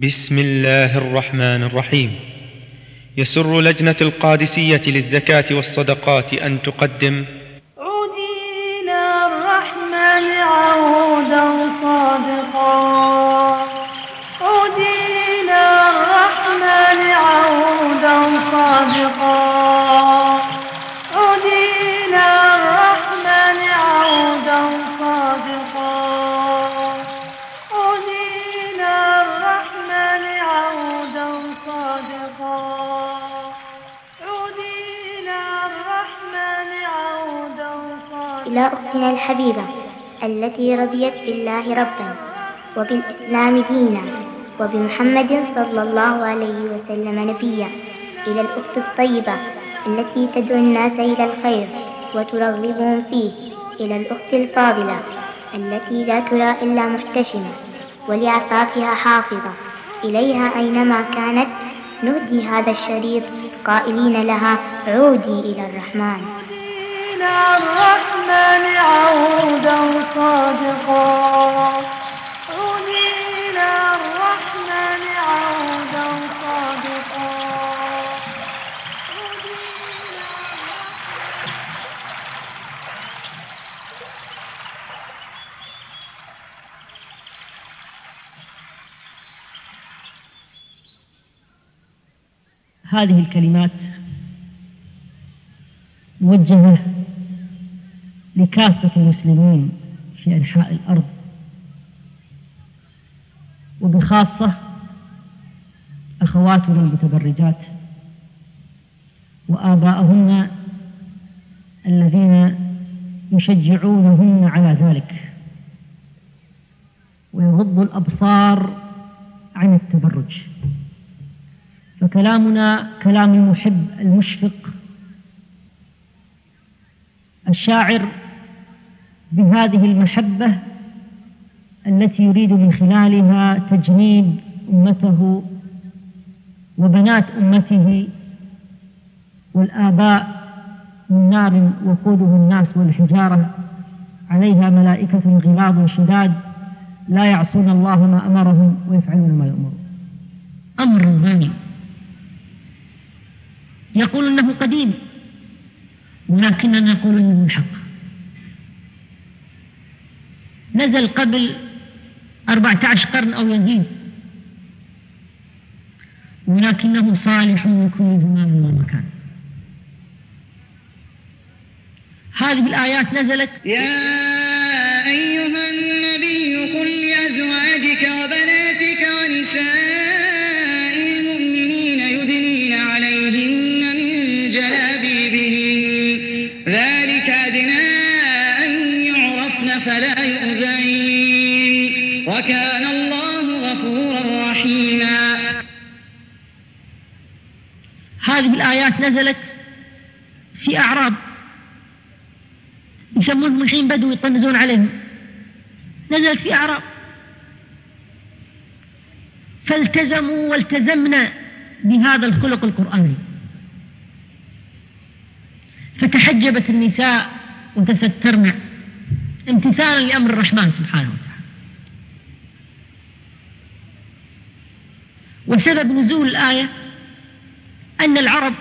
بسم الله الرحمن الرحيم. يسر لجنة القادسية للزكاة والصدقات أن تقدم إلى أختنا الحبيبة التي رضيت بالله ربا وبالإسلام دينا وبمحمد صلى الله عليه وسلم نبيا إلى الأخت الطيبة التي تدعو الناس إلى الخير وترغبهم فيه إلى الأخت الفاضلة التي لا ترى إلا محتشمة ولعفافها حافظة إليها أينما كانت نهدي هذا الشريط قائلين لها عودي إلى الرحمن إلى الرحمن عودا صادقا. إلى الرحمن عودا صادقا. هذه الكلمات موجهة لكافة المسلمين في أنحاء الأرض. وبخاصة أخواتنا المتبرجات وآباءهن الذين يشجعونهن على ذلك. ويغض الأبصار عن التبرج. فكلامنا كلام المحب المشفق. الشاعر بهذه المحبة التي يريد من خلالها تجنيب أمته وبنات أمته والآباء من نار وقوده الناس والحجارة. عليها ملائكة غلاظ شداد لا يعصون الله ما أمرهم ويفعلون ما يؤمرون أمر ثاني يقول أنه قديم ولكننا نقول إنه الحق نزل قبل 14 قرن أو يزيد. ولكنه صالح لكل زمان ومكان هذه الآيات نزلت يا أيها النبي قل لأزواجك وبناتك الآيات نزلت في أعراب يسمونهم الحين بدو يطنزون عليهم. نزلت في أعراب فالتزموا والتزمنا بهذا الخلق القرآني. فتحجبت النساء وتسترن امتثالا لأمر الرحمن سبحانه وتعالى. وسبب نزول الآية أن العرب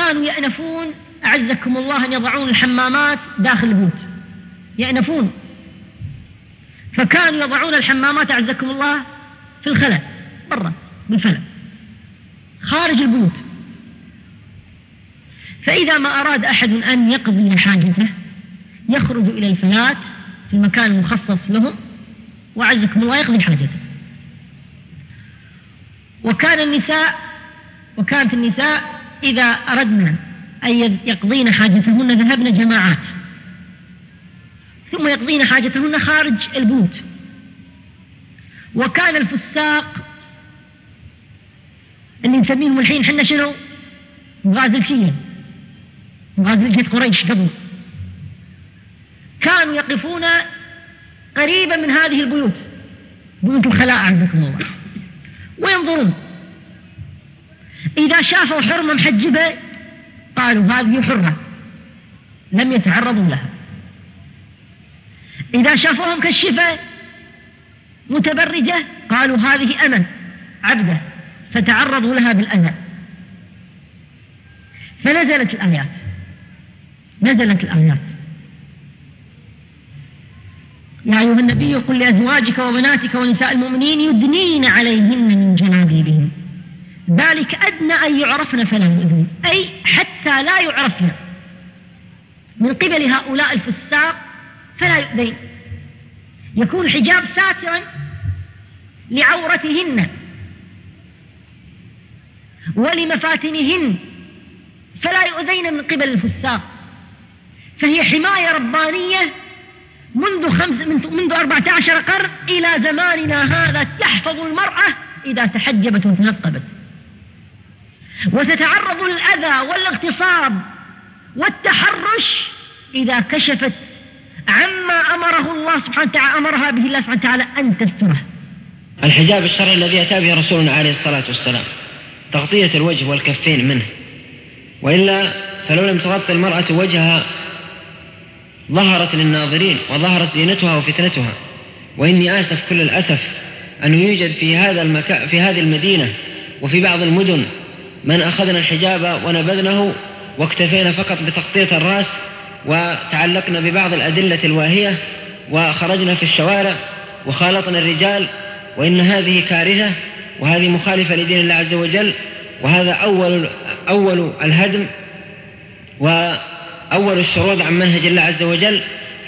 كانوا يأنفون أعزكم الله أن يضعون الحمامات داخل البيوت. يأنفون. فكانوا يضعون الحمامات أعزكم الله في الخلاء برا بالفلك خارج البيوت. فإذا ما أراد أحد أن يقضي حاجته يخرج إلى الفلات في المكان المخصص لهم وعزكم الله يقضي حاجته. وكان النساء وكانت النساء إذا أردنا أن يقضين حاجتهن ذهبن جماعات. ثم يقضين حاجتهن خارج البيوت. وكان الفساق اللي نسميهم الحين حنا شنو؟ مغازل شيا مغازل جهة قريش قبل. كانوا يقفون قريبا من هذه البيوت. بيوت الخلاء عندكم الله. وينظرون. إذا شافوا حرمة محجبة قالوا هذه حرة. لم يتعرضوا لها. إذا شافوهم كشفة متبرجة قالوا هذه أمن عبدة. فتعرضوا لها بالأذى. فنزلت الآيات. نزلت الآيات. يا أيها النبي قل لأزواجك وبناتك ونساء المؤمنين يدنين عليهن من جلابيبهن ذلك أدنى أن يعرفن فلا يؤذين أي حتى لا يعرفن من قبل هؤلاء الفساق فلا يؤذين. يكون الحجاب ساترا لعورتهن ولمفاتنهن فلا يؤذين من قبل الفساق. فهي حماية ربانية منذ خمس منذ 14 قرن إلى زماننا هذا تحفظ المرأة إذا تحجبت وتنقبت. وتتعرض للأذى والاغتصاب والتحرش إذا كشفت عما أمره الله سبحانه وتعالى أمرها به الله سبحانه وتعالى أن تستره. الحجاب الشرعي الذي أتى به رسولنا عليه الصلاة والسلام تغطية الوجه والكفين منه. وإلا فلو لم تغطي المرأة وجهها ظهرت للناظرين وظهرت زينتها وفتنتها. وإني آسف كل الأسف أنه يوجد في هذا المكان في هذه المدينة وفي بعض المدن من أخذنا الحجاب ونبذنه واكتفينا فقط بتغطية الرأس وتعلقنا ببعض الأدلة الواهية وخرجنا في الشوارع وخالطنا الرجال وإن هذه كارثة وهذه مخالفة لدين الله عز وجل وهذا أول أول الهدم وأول الشرود عن منهج الله عز وجل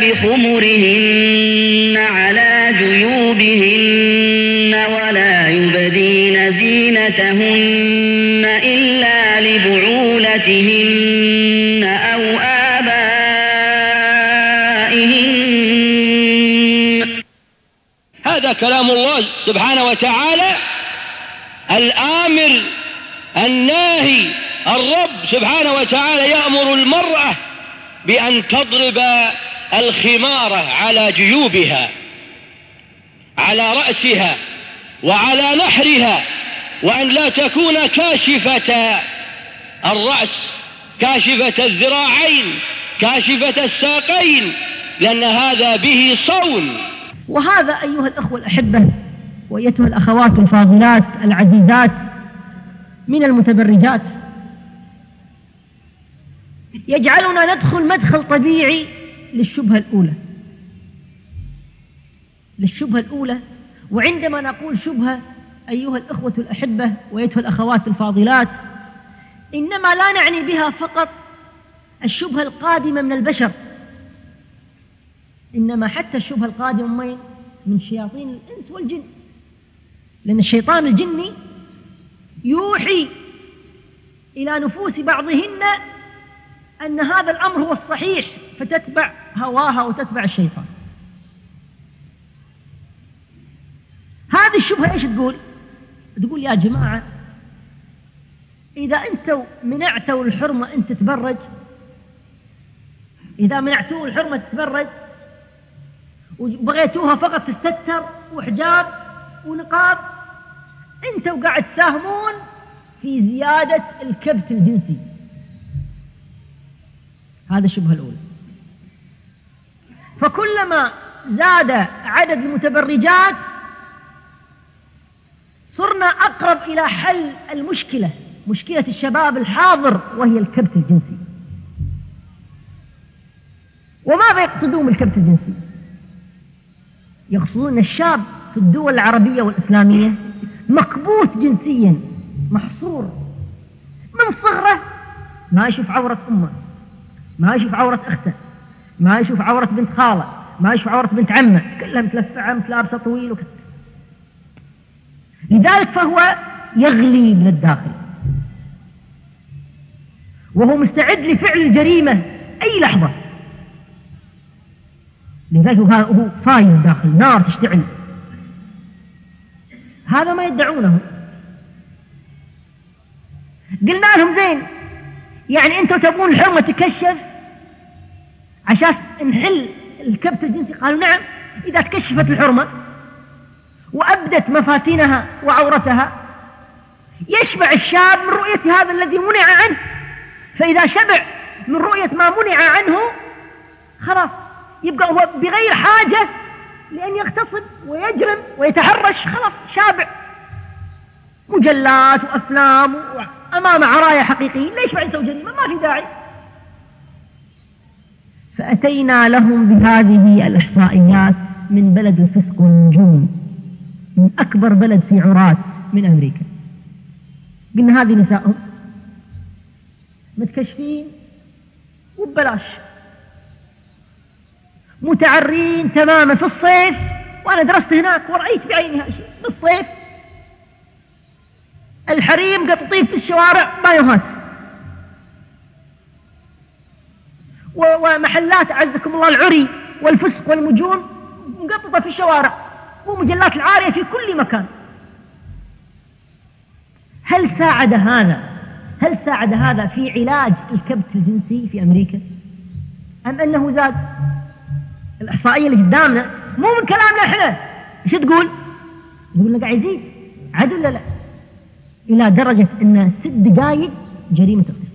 بخمرهن على جيوبهن ولا يبدين زينتهن إلا لبعولتهن أو آبائهن. هذا كلام الله سبحانه وتعالى الآمر الناهي الرب سبحانه وتعالى يأمر المرأة بأن تضرب الخمارة على جيوبها على رأسها وعلى نحرها وأن لا تكون كاشفة الرأس كاشفة الذراعين كاشفة الساقين لأن هذا به صون. وهذا أيها الأخوة الأحبة وأيتها الأخوات الفاضلات العزيزات من المتبرجات يجعلنا ندخل مدخل طبيعي للشبهة الأولى. للشبهة الأولى وعندما نقول شبهة أيها الأخوة الأحبة وأيتها الأخوات الفاضلات إنما لا نعني بها فقط الشبهة القادمة من البشر إنما حتى الشبهة القادمة من من شياطين الإنس والجن. لأن الشيطان الجني يوحي إلى نفوس بعضهن أن هذا الأمر هو الصحيح. فتتبع هواها وتتبع الشيطان. هذه الشبهة إيش تقول؟ تقول يا جماعة إذا أنتوا منعتوا الحرمة أن تتبرج إذا منعتوا الحرمة تتبرج وبغيتوها فقط تستتر وحجاب ونقاب أنتوا قاعد تساهمون في زيادة الكبت الجنسي. هذا الشبهة الأولى. فكلما زاد عدد المتبرجات صرنا أقرب إلى حل المشكلة مشكلة الشباب الحاضر وهي الكبت الجنسي. وماذا يقصدون بالكبت الجنسي؟ يقصدون الشاب في الدول العربية والإسلامية مكبوت جنسيا محصور. من صغره ما يشوف عورة أمه ما يشوف عورة أخته. ما يشوف عورة بنت خالة ما يشوف عورة بنت عمه. كلها متلفعة متلابسة طويل وكذا. لذلك فهو يغلي من الداخل. وهو مستعد لفعل الجريمة أي لحظة. لذلك هو فايز داخل نار تشتعل. هذا ما يدعونه. قلنا لهم زين يعني أنتم تبون الحرمة تكشف عشان نحل الكبت الجنسي. قالوا نعم إذا تكشفت الحرمة وأبدت مفاتنها وعورتها يشبع الشاب من رؤية هذا الذي منع عنه. فإذا شبع من رؤية ما منع عنه خلاص يبقى هو بغير حاجة لأن يغتصب ويجرم ويتحرش. خلاص شابع. مجلات وأفلام أمام عرايا حقيقيين ليش بعد يسوي جريمة؟ ما في داعي. فأتينا لهم بهذه الإحصائيات من بلد الفسق والنجوم من أكبر بلد في عراة من أمريكا. قلنا هذه نسائهم. متكشفين وببلاش. متعرين تماما في الصيف وأنا درست هناك ورأيت بعيني هذا الشيء في الصيف. الحريم قططيف في الشوارع ما يهات ومحلات أعزكم الله العري والفسق والمجون مقططة في الشوارع ومجلات العارية في كل مكان. هل ساعد هذا؟ هل ساعد هذا في علاج الكبت الجنسي في أمريكا؟ أم أنه زاد؟ الإحصائية اللي قدامنا مو من كلامنا إحنا. إيش تقول؟ يقول لك قاعد يزيد عدل ولا لا؟ إلى درجة أن ست دقائق جريمة اغتصاب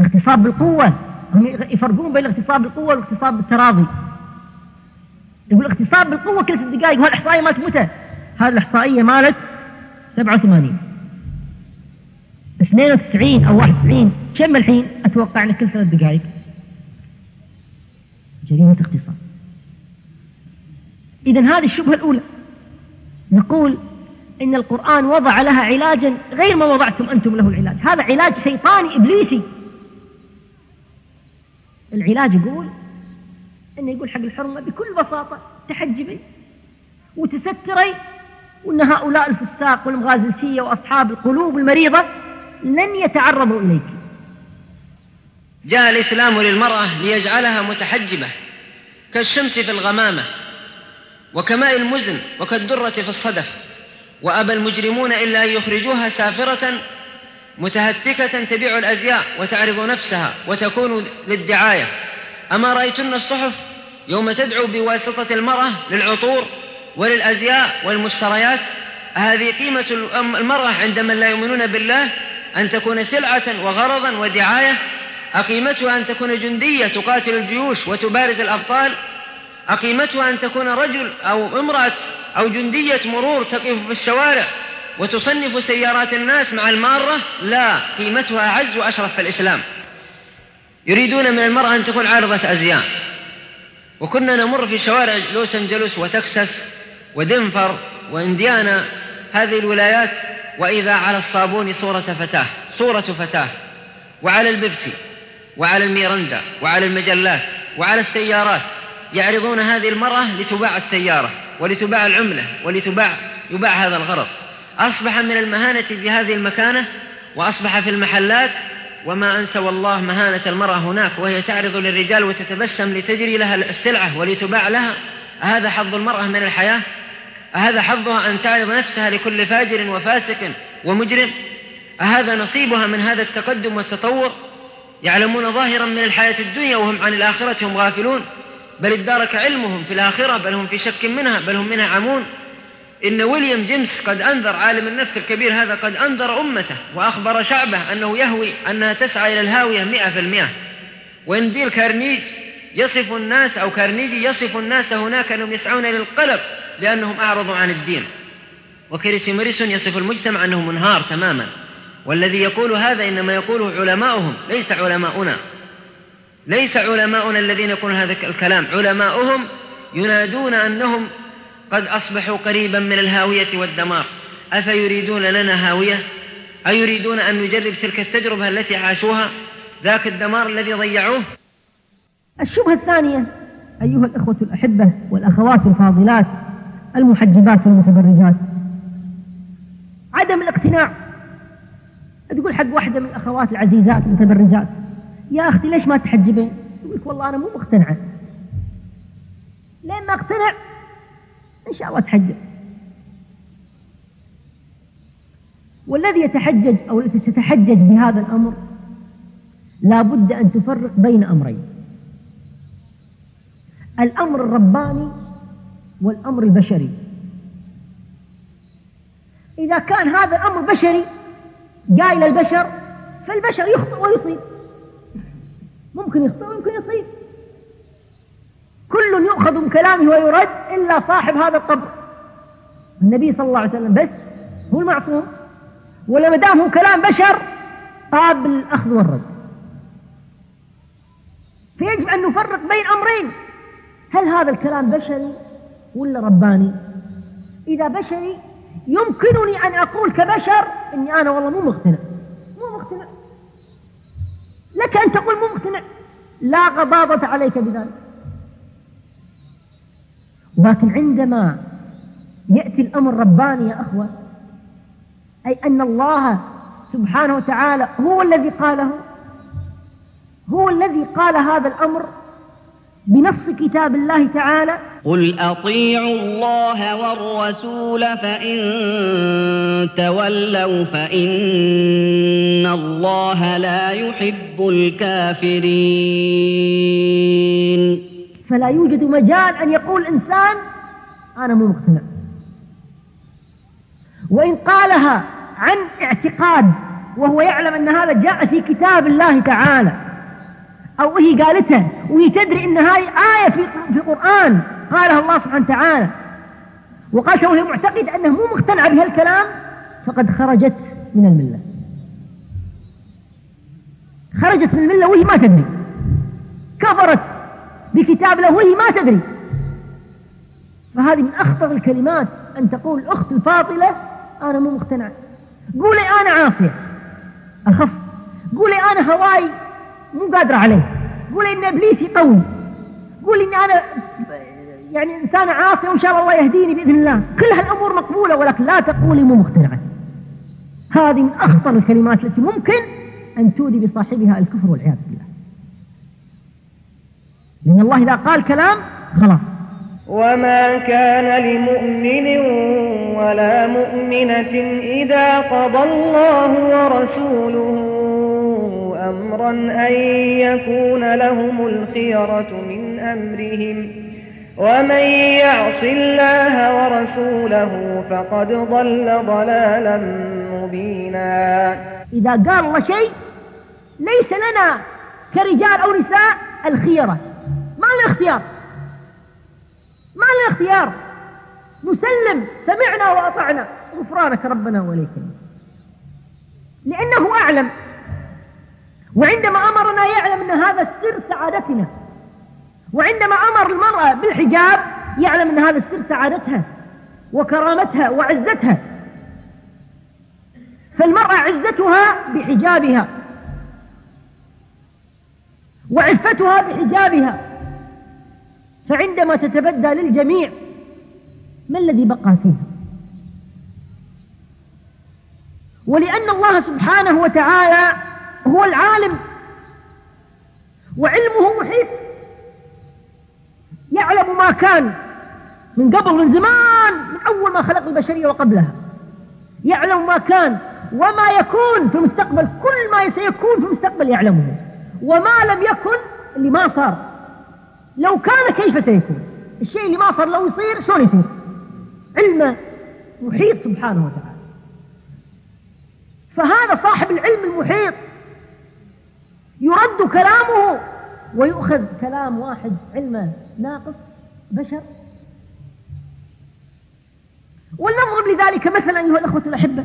اغتصاب بالقوة. هم يفرقون بين الاغتصاب بالقوة والاغتصاب بالتراضي. يقول اغتصاب بالقوة كل ست دقائق وهالإحصائية مالت متى؟ هذه الإحصائية مالت 87 92 أو 91 كم الحين؟ أتوقع أن كل ثلاث دقائق. جريمة اغتصاب إذا هذه الشبهة الأولى. نقول إن القرآن وضع لها علاجا غير ما وضعتم أنتم له العلاج. هذا علاج شيطاني إبليسي. العلاج يقول إنه يقول حق الحرمة بكل بساطة تحجبي وتستري وإن هؤلاء الفساق والمغازلسية وأصحاب القلوب المريضة لن يتعرضوا إليك. جاء الإسلام للمرأة ليجعلها متحجبة كالشمس في الغمامة وكماء المزن وكالدرة في الصدف وأبى المجرمون إلا أن يخرجوها سافرة متهتكة تبيع الأزياء وتعرض نفسها وتكون للدعاية. أما رأيتن الصحف يوم تدعو بواسطة المرأة للعطور وللأزياء والمشتريات هذه قيمة المرأة عند من لا يؤمنون بالله أن تكون سلعة وغرضا ودعاية أقيمتها أن تكون جندية تقاتل الجيوش وتبارز الأبطال أقيمتها أن تكون رجل أو امرأة أو جندية مرور تقف في الشوارع. وتصنف سيارات الناس مع المارة؟ لا قيمتها أعز وأشرف في الإسلام. يريدون من المرأة أن تكون عارضة أزياء. وكنا نمر في شوارع لوس أنجلوس وتكساس ودنفر وإنديانا. هذه الولايات وإذا على الصابون صورة فتاة صورة فتاة. وعلى البيبسي وعلى الميرندا وعلى المجلات وعلى السيارات. يعرضون هذه المرأة لتباع السيارة ولتباع العملة ولتباع يباع هذا الغرض. أصبح من المهانة في هذه المكانة وأصبح في المحلات وما أنسى والله مهانة المرأة هناك وهي تعرض للرجال وتتبسم لتجري لها السلعة ولتباع لها. هذا حظ المرأة من الحياة؟ أهذا حظها أن تعرض نفسها لكل فاجر وفاسق ومجرم؟ أهذا نصيبها من هذا التقدم والتطور؟ يعلمون ظاهرا من الحياة الدنيا وهم عن الآخرة هم غافلون. بل ادارك علمهم في الآخرة بل هم في شك منها بل هم منها عمون. إن ويليام جيمس قد أنذر عالم النفس الكبير هذا قد أنذر أمته وأخبر شعبه أنه يهوي أنها تسعى إلى الهاوية مئة في المئة. ديل كارنيج يصف الناس أو كارنيجي يصف الناس هناك أنهم يسعون إلى القلق لأنهم أعرضوا عن الدين. وكريسي ماريسون يصف المجتمع أنه منهار تماما. والذي يقول هذا إنما يقوله علماؤهم ليس علماؤنا. ليس علماؤنا الذين يقولون هذا الكلام. علماؤهم ينادون أنهم قد أصبحوا قريبا من الهاوية والدمار. أفيريدون لنا هاوية؟ أيريدون أن نجرب تلك التجربة التي عاشوها؟ ذاك الدمار الذي ضيعوه؟ الشبهة الثانية أيها الأخوة الأحبة والأخوات الفاضلات المحجبات والمتبرجات. عدم الاقتناع. تقول حق واحدة من الأخوات العزيزات المتبرجات يا أختي ليش ما تحجبين؟ يقول لك والله أنا مو مقتنعة. لين ما اقتنع؟ إن شاء الله تحجب والذي يتحجج أو التي تتحجج بهذا الأمر لا بد أن تفرق بين أمرين. الأمر الرباني والأمر البشري. إذا كان هذا الأمر بشري جاي للبشر فالبشر يخطئ ويصيب. ممكن يخطئ ويمكن يصيب. كل يؤخذ من كلامه ويرد إلا صاحب هذا القبر. النبي صلى الله عليه وسلم بس هو المعصوم. ولا دام هو كلام بشر قابل الأخذ والرد. فيجب أن نفرق بين أمرين. هل هذا الكلام بشري ولا رباني؟ إذا بشري يمكنني أن أقول كبشر إني أنا والله مو مقتنع. مو مقتنع. لك أن تقول مو مقتنع. لا غضاضة عليك بذلك. لكن عندما يأتي الأمر رباني يا أخوة أي أن الله سبحانه وتعالى هو الذي قاله هو الذي قال هذا الأمر بنص كتاب الله تعالى. قل أطيعوا الله والرسول فإن تولوا فإن الله لا يحب الكافرين. فلا يوجد مجال أن يقول إنسان أنا مو مقتنع. وإن قالها عن اعتقاد وهو يعلم أن هذا جاء في كتاب الله تعالى أو هي قالتها وهي تدري أن هاي آية في القرآن قالها الله سبحانه وتعالى. وقالت وهي معتقد أنه مو مقتنعة بهالكلام؟ فقد خرجت من الملة. خرجت من الملة وهي ما تدري. كفرت. بكتاب الله وهي ما تدري. فهذه من أخطر الكلمات أن تقول الأخت الفاضلة أنا مو مقتنع. قولي أنا عاصية. أخف. قولي أنا هواي مو قادرة عليه. قولي إن إبليسي قوي. قولي إن أنا يعني إنسان عاصي وإن شاء الله يهديني بإذن الله. كل هالأمور مقبولة ولكن لا تقولي مو مقتنعة هذه من أخطر الكلمات التي ممكن أن تودي بصاحبها الكفر والعياذ بالله. لأن الله إذا قال كلام خلاص. وما كان لمؤمن ولا مؤمنة إذا قضى الله ورسوله أمرا أن يكون لهم الخيرة من أمرهم. ومن يعص الله ورسوله فقد ضل ضلالا مبينا. إذا قال الله شيء ليس لنا كرجال أو نساء الخيرة. ما لنا اختيار ما لنا اختيار نسلم سمعنا وأطعنا. غفرانك ربنا وإليك لأنه أعلم. وعندما أمرنا يعلم أن هذا السر سعادتنا. وعندما أمر المرأة بالحجاب يعلم أن هذا السر سعادتها وكرامتها وعزتها. فالمرأة عزتها بحجابها. وعفتها بحجابها. فعندما تتبدى للجميع ما الذي بقى فيها؟ ولأن الله سبحانه وتعالى هو العالم وعلمه محيط. يعلم ما كان من قبل من زمان من أول ما خلق البشرية وقبلها. يعلم ما كان وما يكون في المستقبل. كل ما سيكون في المستقبل يعلمه. وما لم يكن اللي ما صار. لو كان كيف سيكون الشيء اللي ما صار لو يصير شلون يصير؟ علمه محيط سبحانه وتعالى. فهذا صاحب العلم المحيط يرد كلامه ويؤخذ كلام واحد علمه ناقص بشر. ولنضرب لذلك مثلا أيها الأخوة الأحبة.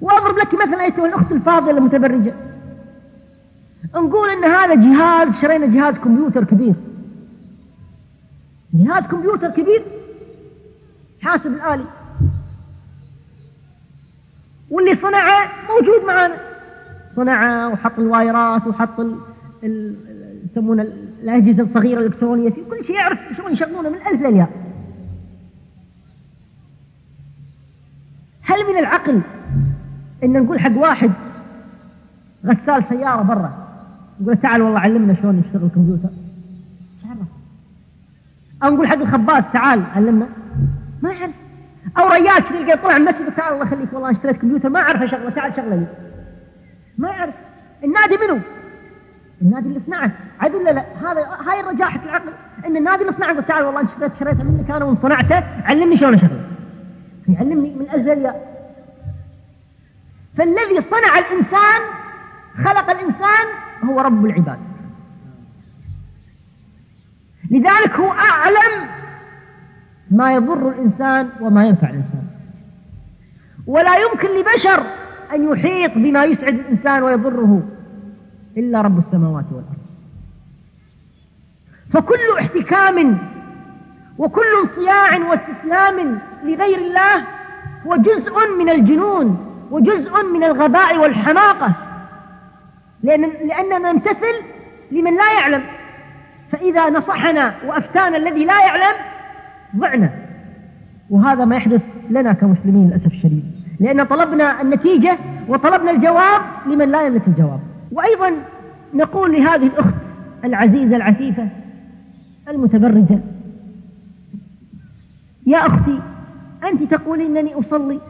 وأضرب لك مثلا أيها الأخت الفاضلة المتبرجة. نقول أن هذا جهاز شرينا جهاز كمبيوتر كبير. جهاز كمبيوتر كبير. حاسب الآلي. واللي صنعه موجود معنا صنعه وحط الوايرات وحط يسمونه الأجهزة الصغيرة الإلكترونية. في كل شيء يعرف شلون يشغلونه من الألف للياء. هل من العقل إن نقول حق واحد غسال سيارة برا؟ نقول تعال والله علمنا شلون يشتغل الكمبيوتر أو نقول حق الخباز تعال علمنا. ما يعرف أو ريال تلقى طلع المسجد تعال الله يخليك والله اشتريت كمبيوتر ما أعرف أشغله تعال شغله. لي ما يعرف النادي منو؟ النادي اللي صنعه عاد ولا لا؟ هذا هاي رجاحة العقل إن النادي اللي صنعه تعال والله اشتريت شريته منك أنا وصنعته علمني شلون أشغله. يعلمني من الازل فالذي صنع الإنسان خلق الإنسان هو رب العباد. لذلك هو أعلم ما يضر الإنسان وما ينفع الإنسان. ولا يمكن لبشر أن يحيط بما يسعد الإنسان ويضره إلا رب السماوات والأرض. فكل احتكام وكل انصياع واستسلام لغير الله هو جزء من الجنون وجزء من الغباء والحماقة. لأن لأننا نمتثل لمن لا يعلم. فإذا نصحنا وأفتانا الذي لا يعلم ضعنا. وهذا ما يحدث لنا كمسلمين للأسف الشديد. لأن طلبنا النتيجة وطلبنا الجواب لمن لا يملك الجواب. وأيضا نقول لهذه الأخت العزيزة العفيفة المتبرجة يا أختي أنت تقولين أنني أصلي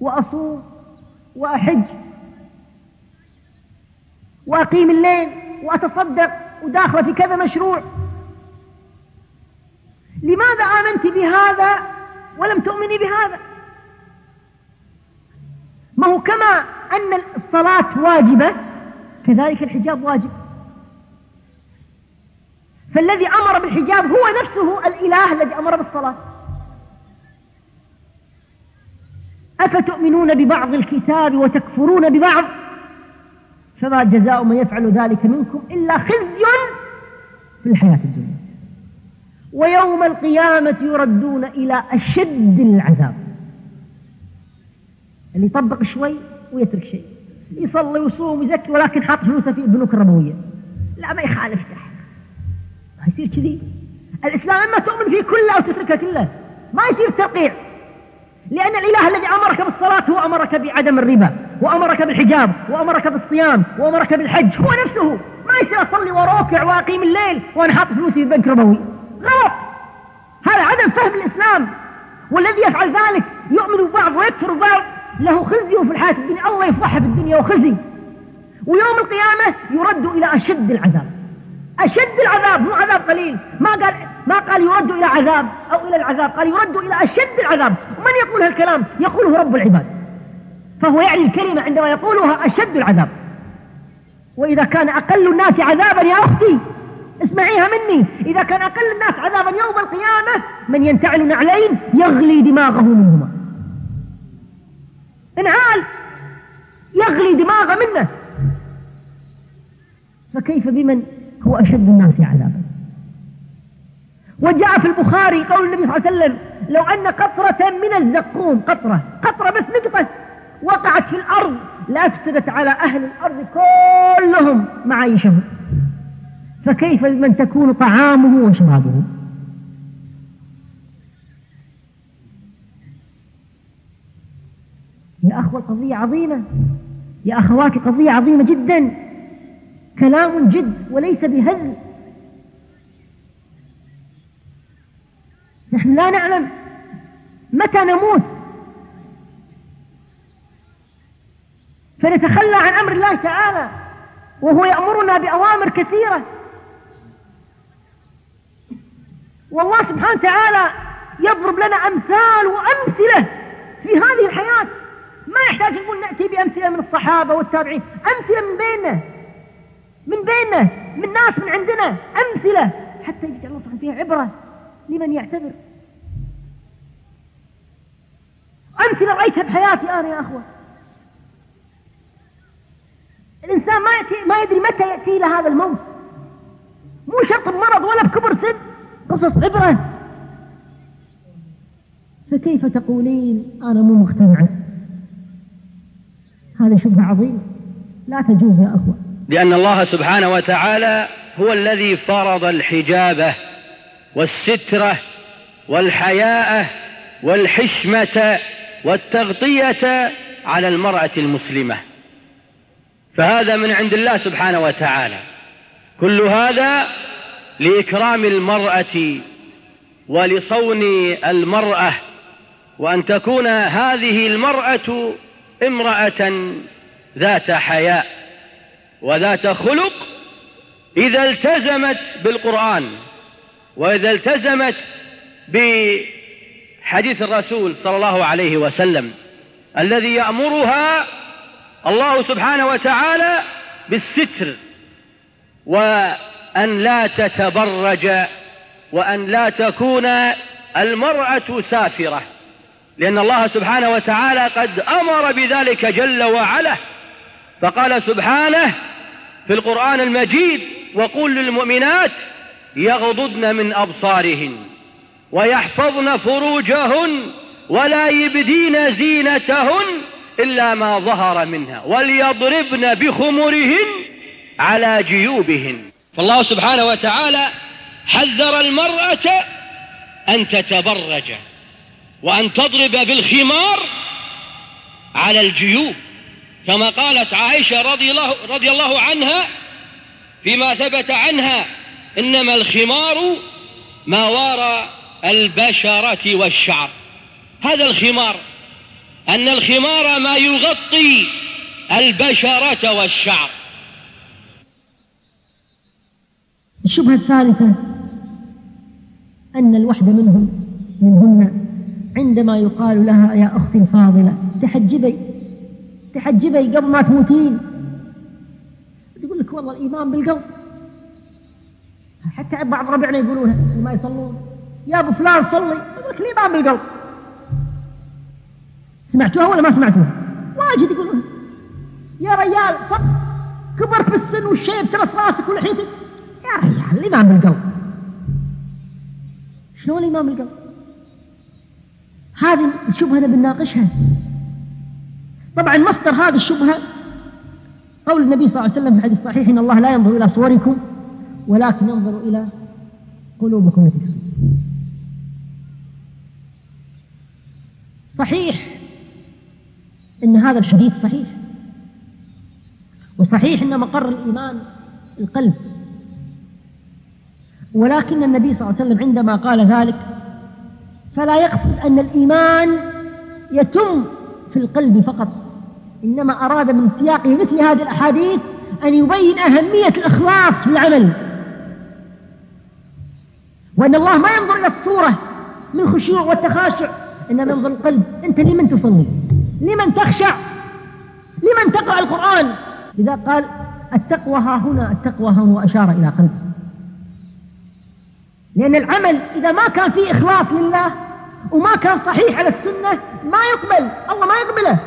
وأصوم وأحج وأقيم الليل وأتصدق وداخلة في كذا مشروع. لماذا آمنت بهذا ولم تؤمني بهذا؟ ما هو كما أن الصلاة واجبة كذلك الحجاب واجب. فالذي أمر بالحجاب هو نفسه الإله الذي أمر بالصلاة. أفتؤمنون ببعض الكتاب وتكفرون ببعض؟ فما جزاء من يفعل ذلك منكم إلا خزي في الحياة الدنيا. ويوم القيامة يردون إلى أشد العذاب. اللي يطبق شوي ويترك شيء. يصلي ويصوم ويزكي ولكن حاط فلوسه في البنوك الربوية. لا ما يخالف ما يصير كذي. الإسلام إما تؤمن فيه كله أو تتركه كله. ما يصير ترقيع لأن الإله الذي أمرك بالصلاة هو أمرك بعدم الربا. وأمرك بالحجاب وأمرك بالصيام وأمرك بالحج هو نفسه. ما يصير أصلي وأروكع وأقيم الليل وأنا حاط فلوسي في بنك ربوي. غلط. هذا عدم فهم الإسلام. والذي يفعل ذلك يؤمن ببعض ويكفر ببعض. له خزي في الحياة الدنيا. الله يفضحه في الدنيا وخزي. ويوم القيامة يرد إلى أشد العذاب. أشد العذاب مو عذاب قليل. ما قال ما قال يرد إلى عذاب أو إلى العذاب. قال يرد إلى أشد العذاب. ومن يقول هالكلام؟ يقوله رب العباد. فهو يعني الكلمة عندما يقولها أشد العذاب. وإذا كان أقل الناس عذابا يا أختي اسمعيها مني. إذا كان أقل الناس عذابا يوم القيامة من ينتعل نعلين يغلي دماغه منهما. انعال يغلي دماغه منه. فكيف بمن هو أشد الناس عذابا؟ وجاء في البخاري قول النبي صلى الله عليه وسلم لو أن قطرة من الزقوم قطرة قطرة بس نقطة وقعت في الأرض لأفسدت على أهل الأرض كلهم معايشهم فكيف بمن تكون طعامه وشرابه؟ يا أخوة القضية عظيمة. يا أخواتي قضية عظيمة جدا. كلام جد وليس بهزل نحن لا نعلم متى نموت. فنتخلى عن أمر الله تعالى وهو يأمرنا بأوامر كثيرة. والله سبحانه وتعالى يضرب لنا أمثال وأمثلة في هذه الحياة. ما يحتاج نقول نأتي بأمثلة من الصحابة والتابعين أمثلة من بيننا من بيننا من ناس من عندنا أمثلة. حتى يجعل الله سبحانه فيها عبرة لمن يعتبر. أمثلة رأيتها بحياتي أنا يا أخوة. الإنسان ما يأتي ما يدري متى يأتي له هذا الموت. مو شرط بمرض ولا بكبر سن. قصص عبرة. فكيف تقولين أنا مو مقتنعة هذا شبهة عظيمة لا تجوز يا أخوة. لأن الله سبحانه وتعالى هو الذي فرض الحجابة والسترة والحياء والحشمة والتغطية على المرأة المسلمة. فهذا من عند الله سبحانه وتعالى. كل هذا لإكرام المرأة ولصون المرأة وأن تكون هذه المرأة امرأة ذات حياء وذات خلق إذا التزمت بالقرآن وإذا التزمت بحديث الرسول صلى الله عليه وسلم الذي يأمرها الله سبحانه وتعالى بالستر وأن لا تتبرج وأن لا تكون المرأة سافرة لأن الله سبحانه وتعالى قد أمر بذلك جل وعلا. فقال سبحانه في القرآن المجيد وقل للمؤمنات يغضضن من أبصارهن ويحفظن فروجهن ولا يبدين زينتهن إلا ما ظهر منها وليضربن بخمرهن على جيوبهن. فالله سبحانه وتعالى حذر المرأة أن تتبرج وأن تضرب بالخمار على الجيوب كما قالت عائشة رضي الله, رضي الله عنها فيما ثبت عنها إنما الخمار ما وراء البشرة والشعر. هذا الخمار أن الخمار ما يغطي البشرة والشعر. الشبهة الثالثة أن الوحدة منهم منهن عندما يقال لها يا أختي الفاضلة تحجبي تحجبي قبل ما تموتين. تقول لك والله الإيمان بالقلب. حتى بعض ربعنا يقولونها ما يصلون. يا أبو فلان صلي. يقول لك الإيمان بالقلب. سمعتوها ولا ما سمعتوها؟ واجد يقولون. يا ريال صب كبر في السن والشيب ترى راسك ولحيتك يا ريال الإيمان بالقلب شلون الإيمان بالقلب هذه الشبهة أنا بنناقشها طبعا مصدر هذه الشبهة قول النبي صلى الله عليه وسلم في الحديث الصحيح إن الله لا ينظر إلى صوركم ولكن ينظر إلى قلوبكم التي صحيح. إن هذا الحديث صحيح. وصحيح إن مقر الإيمان القلب. ولكن النبي صلى الله عليه وسلم عندما قال ذلك فلا يقصد أن الإيمان يتم في القلب فقط. إنما أراد من سياق مثل هذه الأحاديث أن يبين أهمية الإخلاص في العمل. وأن الله ما ينظر إلى الصورة من خشوع وتخاشع إنما ينظر القلب. أنت لمن تصلي؟ لمن تخشع لمن تقرأ القرآن. لذا قال التقوى ها هنا التقوى ها هو أشار إلى قلبه. لأن العمل إذا ما كان فيه إخلاص لله وما كان صحيح على السنة ما يقبل الله ما يقبله.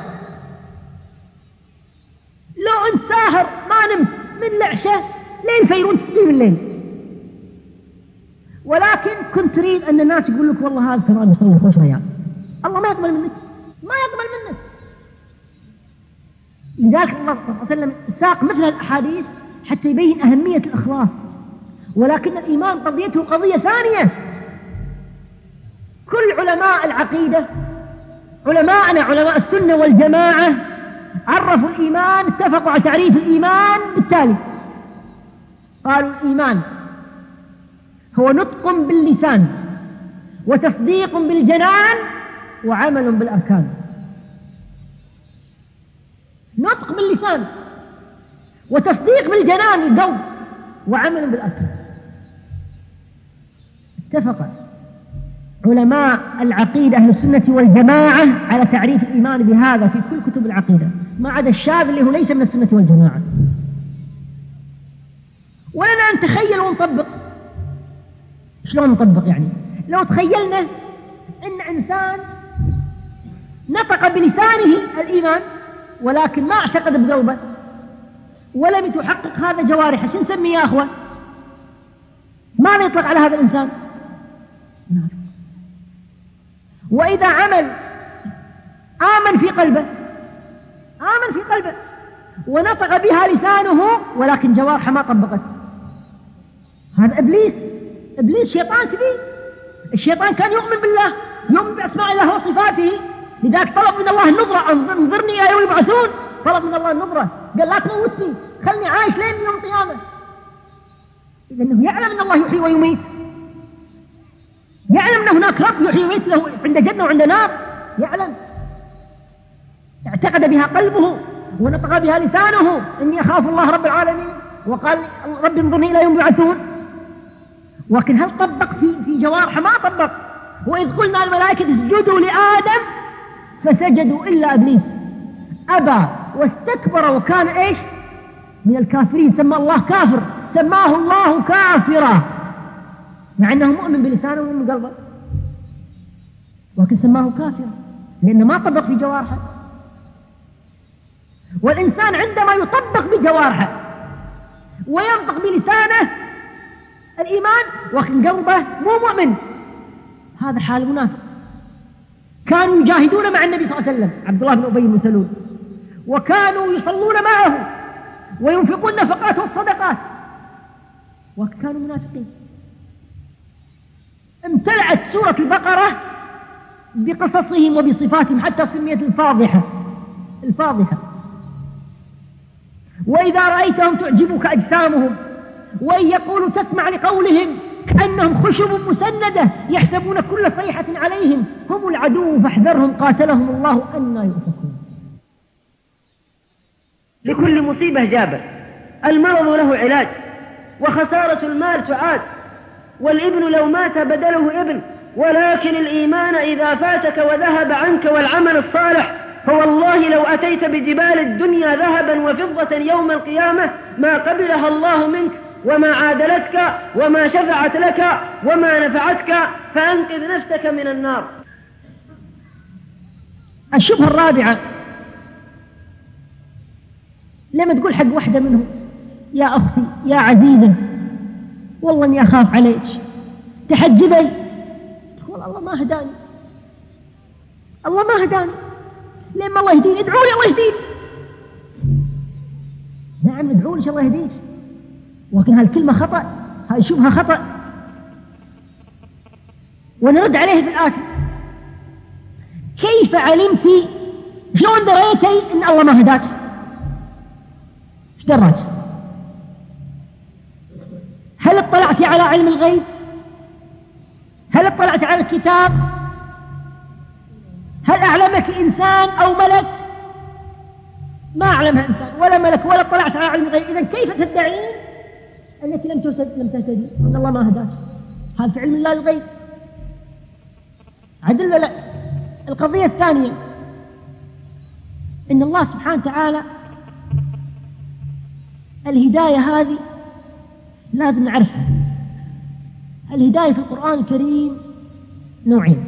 لو أنت ساهر ما نمت من العشاء لين فيرون تسليم الليل. ولكن كنت تريد أن الناس يقول لك والله هذا ترى يصلي خوش ريال الله ما يقبل منك ما يقبل منك. لذلك الله صلى الله عليه وسلم ساق مثل الأحاديث حتى يبين أهمية الإخلاص. ولكن الإيمان قضيته قضية ثانية. كل علماء العقيدة علماءنا علماء السنة والجماعة عرفوا الإيمان اتفقوا على تعريف الإيمان بالتالي. قالوا الإيمان هو نطق باللسان وتصديق بالجنان وعمل بالأركان. نطق باللسان وتصديق بالجنان القلب وعمل بالأركان اتفق علماء العقيدة أهل السنة والجماعة على تعريف الإيمان بهذا في كل كتب العقيدة ما عدا الشاذ اللي هو ليس من السنة والجماعة. ولنا أن نتخيل ونطبق. شلون نطبق يعني؟ لو تخيلنا أن إنسان نطق بلسانه الإيمان ولكن ما اعتقد بقلبه ولم يتحقق هذا جوارحه. شو نسميه يا أخوة؟ ماذا يطلق على هذا الإنسان. وإذا عمل آمن في قلبه. آمن في قلبه. ونطق بها لسانه ولكن جوارحه ما طبقت. هذا إبليس. إبليس شيطان كبير الشيطان كان يؤمن بالله يؤمن بأسماء الله وصفاته. لذلك طلب من الله النظرة. انظرني إلى يوم يبعثون طلب من الله النظرة. قال لا تموتني خلني عايش لين يوم القيامة. إذا أنه يعلم أن الله يحيي ويميت. يعلم أن هناك رب يحيي ويميت له عند جنة وعند نار. يعلم. اعتقد بها قلبه ونطق بها لسانه. إني أخاف الله رب العالمين. وقال رب انظرني إلى يوم يبعثون. ولكن هل طبق في في جوارحه ما طبق؟ وإذ قلنا الملائكة اسجدوا لآدم فسجدوا إلا إبليس. أبى واستكبر وكان إيش؟ من الكافرين. سمى الله كافر. سماه الله كافرا. مع أنه مؤمن بلسانه ومن قلبه. ولكن سماه كافرا. لأنه ما طبق في جوارحه والإنسان عندما يطبق بجوارحه وينطق بلسانه الإيمان وكن قلبه مو مؤمن. هذا حال المنافق. كانوا يجاهدون مع النبي صلى الله عليه وسلم عبد الله بن أبي بن سلول وكانوا يصلون معه وينفقون النفقات والصدقات وكانوا منافقين. امتلأت سورة البقرة بقصصهم وبصفاتهم حتى سميت الفاضحة. الفاضحة. وإذا رأيتهم تعجبك أجسامهم وإن يقولوا تسمع لقولهم كأنهم خشب مسندة يحسبون كل صيحة عليهم هم العدو فاحذرهم قاتلهم الله أنا يؤفكون. لكل مصيبة جابر. المرض له علاج وخسارة المال تعاد والابن لو مات بدله ابن ولكن الإيمان إذا فاتك وذهب عنك والعمل الصالح فوالله لو أتيت بجبال الدنيا ذهبا وفضة يوم القيامة ما قبلها الله منك وما عادلتك وما شفعت لك وما نفعتك فأنقذ نفسك من النار. الشبهة الرابعة. لما تقول حق واحدة منهم يا أختي يا عزيزة والله إني أخاف عليك تحجبي؟ تقول الله ما هداني الله ما هداني لما الله يهديني ادعوا لي الله يهديني. نعم ادعوا لي الله يهديك. ولكن هالكلمة خطأ. هاي شبهة خطأ. ونرد عليه بالآتي كيف علمت شلون دريتي إن الله ما هداك؟ إيش دراك هل اطلعت على علم الغيب؟ هل اطلعت على الكتاب؟ هل أعلمك إنسان أو ملك؟ ما أعلمها إنسان ولا ملك ولا اطلعت على علم الغيب. إذا كيف تدعين أنك لم لم تهتدي. أن الله ما هداك. هذا في علم الله الغيب؟ عدل لا القضية الثانية. إن الله سبحانه وتعالى الهداية هذه لازم نعرفها. الهداية في القرآن الكريم نوعين.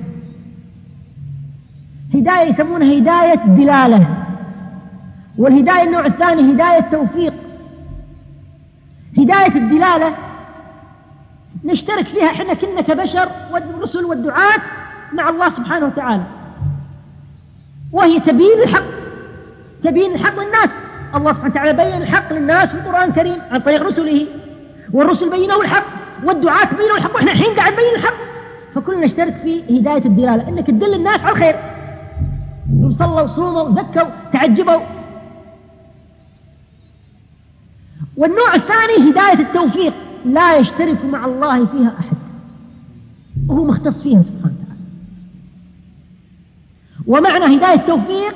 هداية يسمونها هداية دلالة. والهداية النوع الثاني هداية توفيق هداية الدلالة نشترك فيها إحنا كنا كبشر والرسل والدعاة مع الله سبحانه وتعالى. وهي تبين الحق تبين الحق للناس. الله سبحانه وتعالى بين الحق للناس في القرآن الكريم عن طريق رسله. والرسل بينوا الحق والدعاة بينوا الحق وإحنا الحين قاعد نبين الحق. فكلنا نشترك في هداية الدلالة إنك تدل الناس على الخير. صلوا وصوموا وزكوا تعجبوا. والنوع الثاني هداية التوفيق لا يشترك مع الله فيها أحد. وهو مختص فيها سبحانه وتعالى. ومعنى هداية التوفيق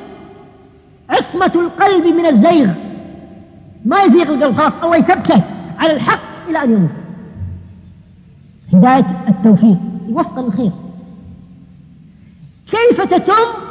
عصمة القلب من الزيغ. ما يزيغ القلب خلاص الله يثبته على الحق إلى أن يموت. هداية التوفيق وفق الخير كيف تتم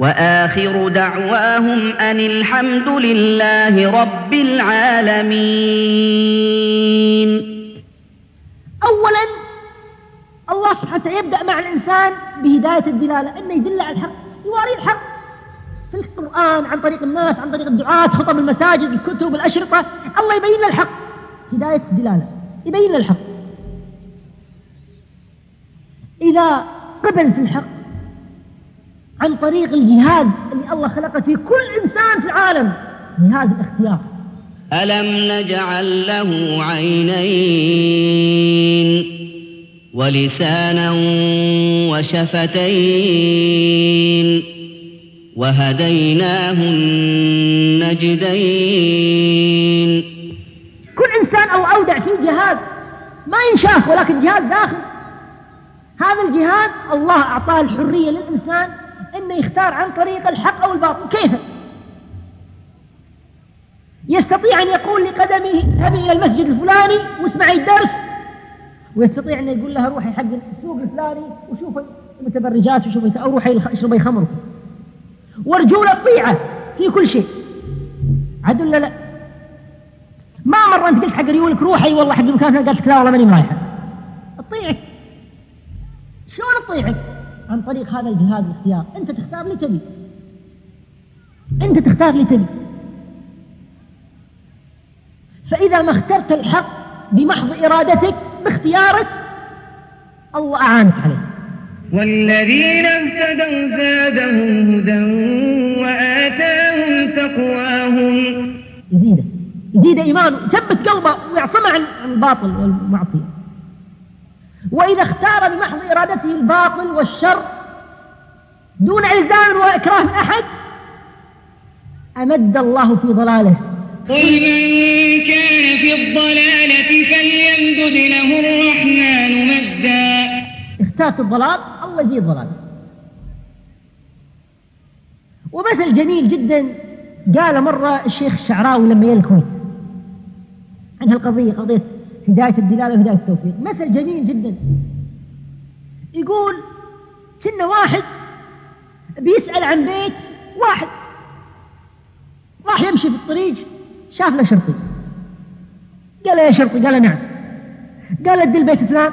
وآخر دعواهم أن الحمد لله رب العالمين. اولا الله سبحانه وتعالى يبدأ مع الإنسان بهداية الدلالة إنه يدل على الحق يواري الحق. في القرآن عن طريق الناس عن طريق الدعاة خطب المساجد الكتب الأشرطة الله يبين الحق. هداية الدلالة يبين الحق. إذا قبل في الحق عن طريق الجهاد اللي الله خلقه في كل إنسان في العالم. جهاد الاختيار. ألم نجعل له عينين ولسانا وشفتين وهديناه النجدين. كل إنسان أو أودع فيه جهاد ما ينشاف ولكن جهاد داخل. هذا الجهاد الله أعطاه الحرية للإنسان أنه يختار عن طريق الحق أو الباطل. كيف؟ يستطيع أن يقول لقدمه اذهبي إلى المسجد الفلاني واسمعي الدرس. ويستطيع أن يقول لها روحي حق السوق الفلاني وشوفي المتبرجات وشوفي أو روحي اشربي خمر ورجولة طيعة في كل شيء. عدل لا لا؟ ما مرة أنت قلت حق ريولك روحي والله حق المكان قالت لك لا والله ماني رايحة تطيعك شلون تطيعك؟ عن طريق هذا الجهاد الاختيار أنت تختار لي تبي. أنت تختار لي تبي. فإذا ما اخترت الحق بمحض إرادتك باختيارك الله أعانك عليه. والذين اهتدوا زادهم هدى وآتاهم تقواهم. يزيده يزيد إيمانه. يثبت قلبه ويعصمه عن الباطل والمعصية. وإذا اختار بمحض إرادته الباطل والشر دون إلزام وإكراه من أحد أمد الله في ضلاله. قل من كان في الضلالة فليمدد له الرحمن مدا. اختارت الضلال الله يزيد ضلال ومثل جميل جدا قال مرة الشيخ الشعراوي لما الكويت عن هالقضية قضية هداية الدلالة وهداية التوفيق. مثل جميل جدا. يقول كنا واحد بيسأل عن بيت واحد. راح يمشي في الطريق شاف له شرطي. قال يا شرطي قال نعم. قال ادل بيت فلان.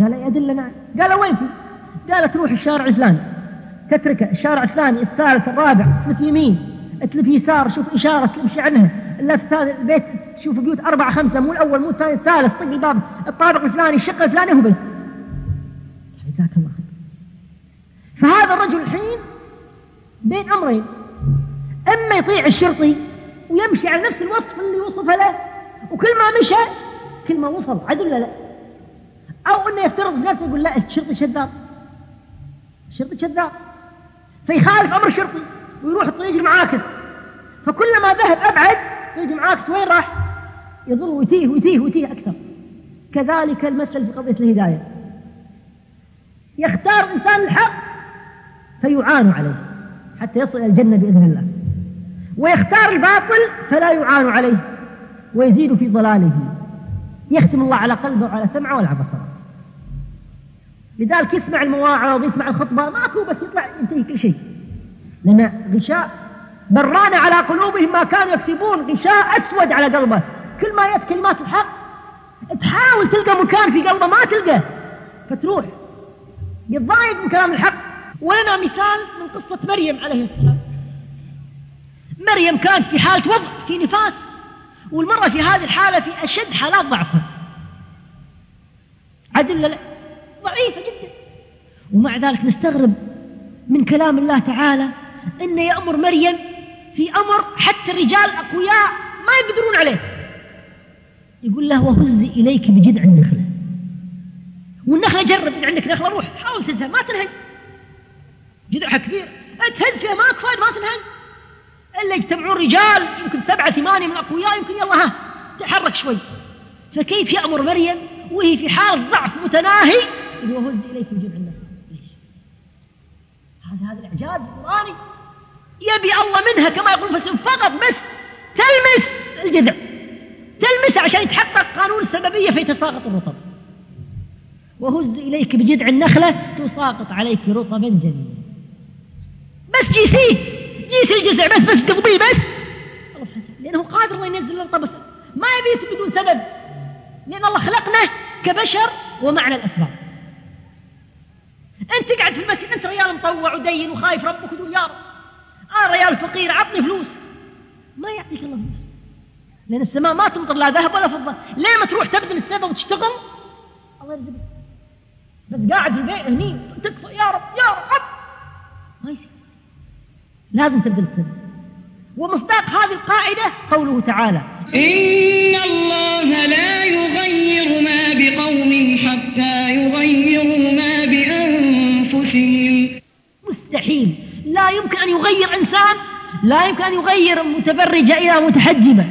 قال ادل نعم. قال وين في؟ قال تروح الشارع الفلاني. تتركه الشارع الثاني الثالث الرابع تلف يمين تلف يسار شوف إشارة تمشي عنها. اللف البيت شوف بيوت أربعة خمسة مو الأول مو الثاني الثالث طق الباب الطابق الفلاني الشقة الفلانية هو بيت. جزاك الله خير. فهذا الرجل الحين بين أمرين. إما يطيع الشرطي ويمشي على نفس الوصف اللي وصفه له وكل ما مشى كل ما وصل عدل لا؟ أو أنه يفترض نفسه يقول لا الشرطي شذاب. الشرطي شذاب. فيخالف أمر الشرطي ويروح الطريق المعاكس. فكلما ذهب أبعد طريق معاكس وين راح يظل ويتيه ويتيه ويتيه أكثر. كذلك المثل في قضية الهداية. يختار الإنسان الحق فيعان عليه حتى يصل إلى الجنة بإذن الله. ويختار الباطل فلا يعان عليه ويزيد في ضلاله. يختم الله على قلبه وعلى سمعه وعلى بصره. لذلك يسمع المواعظ يسمع الخطبة ماكو بس يطلع ينتهي كل شيء. لأن غشاء بران على قلوبهم ما كانوا يكسبون غشاء أسود على قلبه. كل ما يأتي كلمات الحق تحاول تلقى مكان في قلبه ما تلقى. فتروح. يتضايق من كلام الحق. ولنا مثال من قصة مريم عليه السلام. مريم كانت في حالة وضع في نفاس. والمرة في هذه الحالة في أشد حالات ضعفها. عدل ضعيفة جدا. ومع ذلك نستغرب من كلام الله تعالى أنه يأمر مريم في أمر حتى الرجال أقوياء ما يقدرون عليه. يقول له وهزي إليك بجذع النخلة. والنخلة جرب إن عندك نخلة روح حاول تنهج ما تنهج جذعها كبير. تهز فيها ما كفاية ما تنهج إلا يجتمعون رجال يمكن سبعة ثمانية من الأقوياء يمكن يلا ها تحرك شوي. فكيف يأمر مريم؟ وهي في حال ضعف متناهي. وهز إليك بجذع النخلة؟ هذا هذا الإعجاز القرآني. يبي الله منها كما يقول فسن فقط بس تلمس الجذع. تلمس عشان يتحقق قانون السببية فيتساقط الرطب. وهز إليك بجذع النخلة تساقط عليك رطبا جميلا. بس جيسيه جيس الجذع بس بس تقضيه بس. لأنه قادر الله ينزل الرطب. ما يبي بدون سبب. لأن الله خلقنا كبشر ومعنى الأسباب. أنت قاعد في المسجد أنت ريال مطوع ودين وخايف ربك وتقول يا رب. آه ريال فقير عطني فلوس. ما يعطيك الله فلوس. لأن السماء ما تمطر لا ذهب ولا فضة. ليه ما تروح تبذل السبب وتشتغل؟ الله يرزقك. بس قاعد في البيت هني تكفى يا رب يا رب. ما يصير. لازم تبذل السبب ومصداق هذه القاعدة قوله تعالى إن الله لا يغير ما بقوم حتى يغيروا ما بأنفسهم. مستحيل. لا يمكن أن يغير إنسان لا يمكن أن يغير متبرجة إلى متحجبة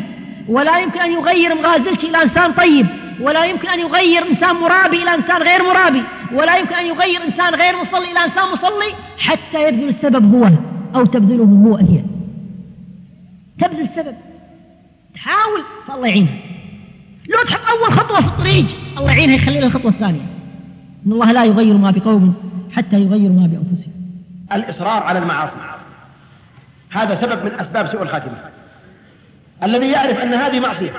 ولا يمكن أن يغير مغازلش إلى إنسان طيب ولا يمكن أن يغير إنسان مرابي إلى إنسان غير مرابي ولا يمكن أن يغير إنسان غير مصلي إلى إنسان مصلي حتى يبذل السبب هو أو تبذله هو هي. تبذل السبب. تحاول فالله يعينها لو تحط أول خطوة في الطريق الله يعينها يخلي لها الخطوة الثانية. إن الله لا يغير ما بقوم حتى يغيروا ما بأنفسهم. الإصرار على المعاصي. هذا سبب من أسباب سوء الخاتمة. الذي يعرف أن هذه معصية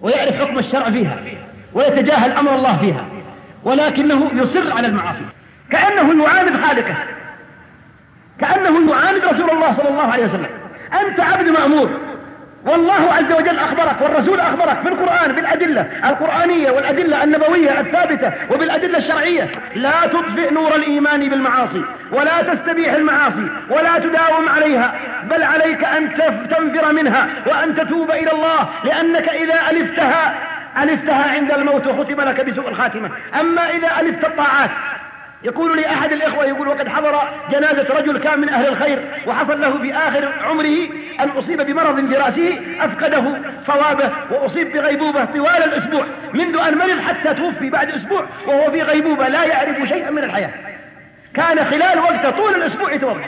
ويعرف حكم الشرع فيها ويتجاهل أمر الله فيها ولكنه يصر على المعاصي. كأنه يعاند خالقه. كأنه يعاند رسول الله صلى الله عليه وسلم. أنت عبد مأمور. والله عز وجل أخبرك والرسول أخبرك في القرآن بالأدلة القرآنية والأدلة النبوية الثابتة وبالأدلة الشرعية. لا تطفئ نور الإيمان بالمعاصي ولا تستبيح المعاصي ولا تداوم عليها بل عليك أن تنفر منها وأن تتوب إلى الله لأنك إذا ألفتها ألفتها عند الموت وختم لك بسوء الخاتمة. أما إذا ألفت الطاعات يقول لي أحد الإخوة يقول وقد حضر جنازة رجل كان من أهل الخير وحصل له في آخر عمره أن أصيب بمرض في رأسه أفقده صوابه وأصيب بغيبوبة طوال الأسبوع منذ أن مرض حتى توفي بعد أسبوع وهو في غيبوبة لا يعرف شيئا من الحياة. كان خلال وقته طول الأسبوع يتوضأ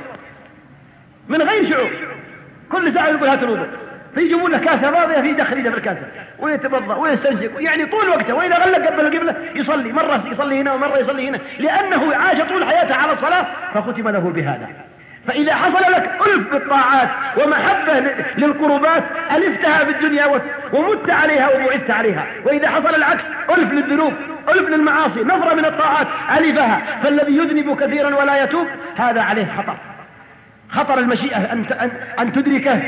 من غير شعور. كل ساعة يقول هات الوضوء. فيجيبون له كاسة فاضية في دخل في الكاسة ويتبضى ويستنشق. يعني طول وقته. وإذا غلق قبل القبلة يصلي. مرة يصلي هنا ومرة يصلي هنا. لأنه عاش طول حياته على الصلاة فختم له بهذا. فإذا حصل لك ألف بالطاعات ومحبة للقربات ألفتها في الدنيا ومت عليها وبعدت عليها. وإذا حصل العكس ألف للذنوب ألف للمعاصي نفرة من الطاعات ألفها. فالذي يذنب كثيرا ولا يتوب هذا عليه خطر. خطر المشيئة أن أن تدركه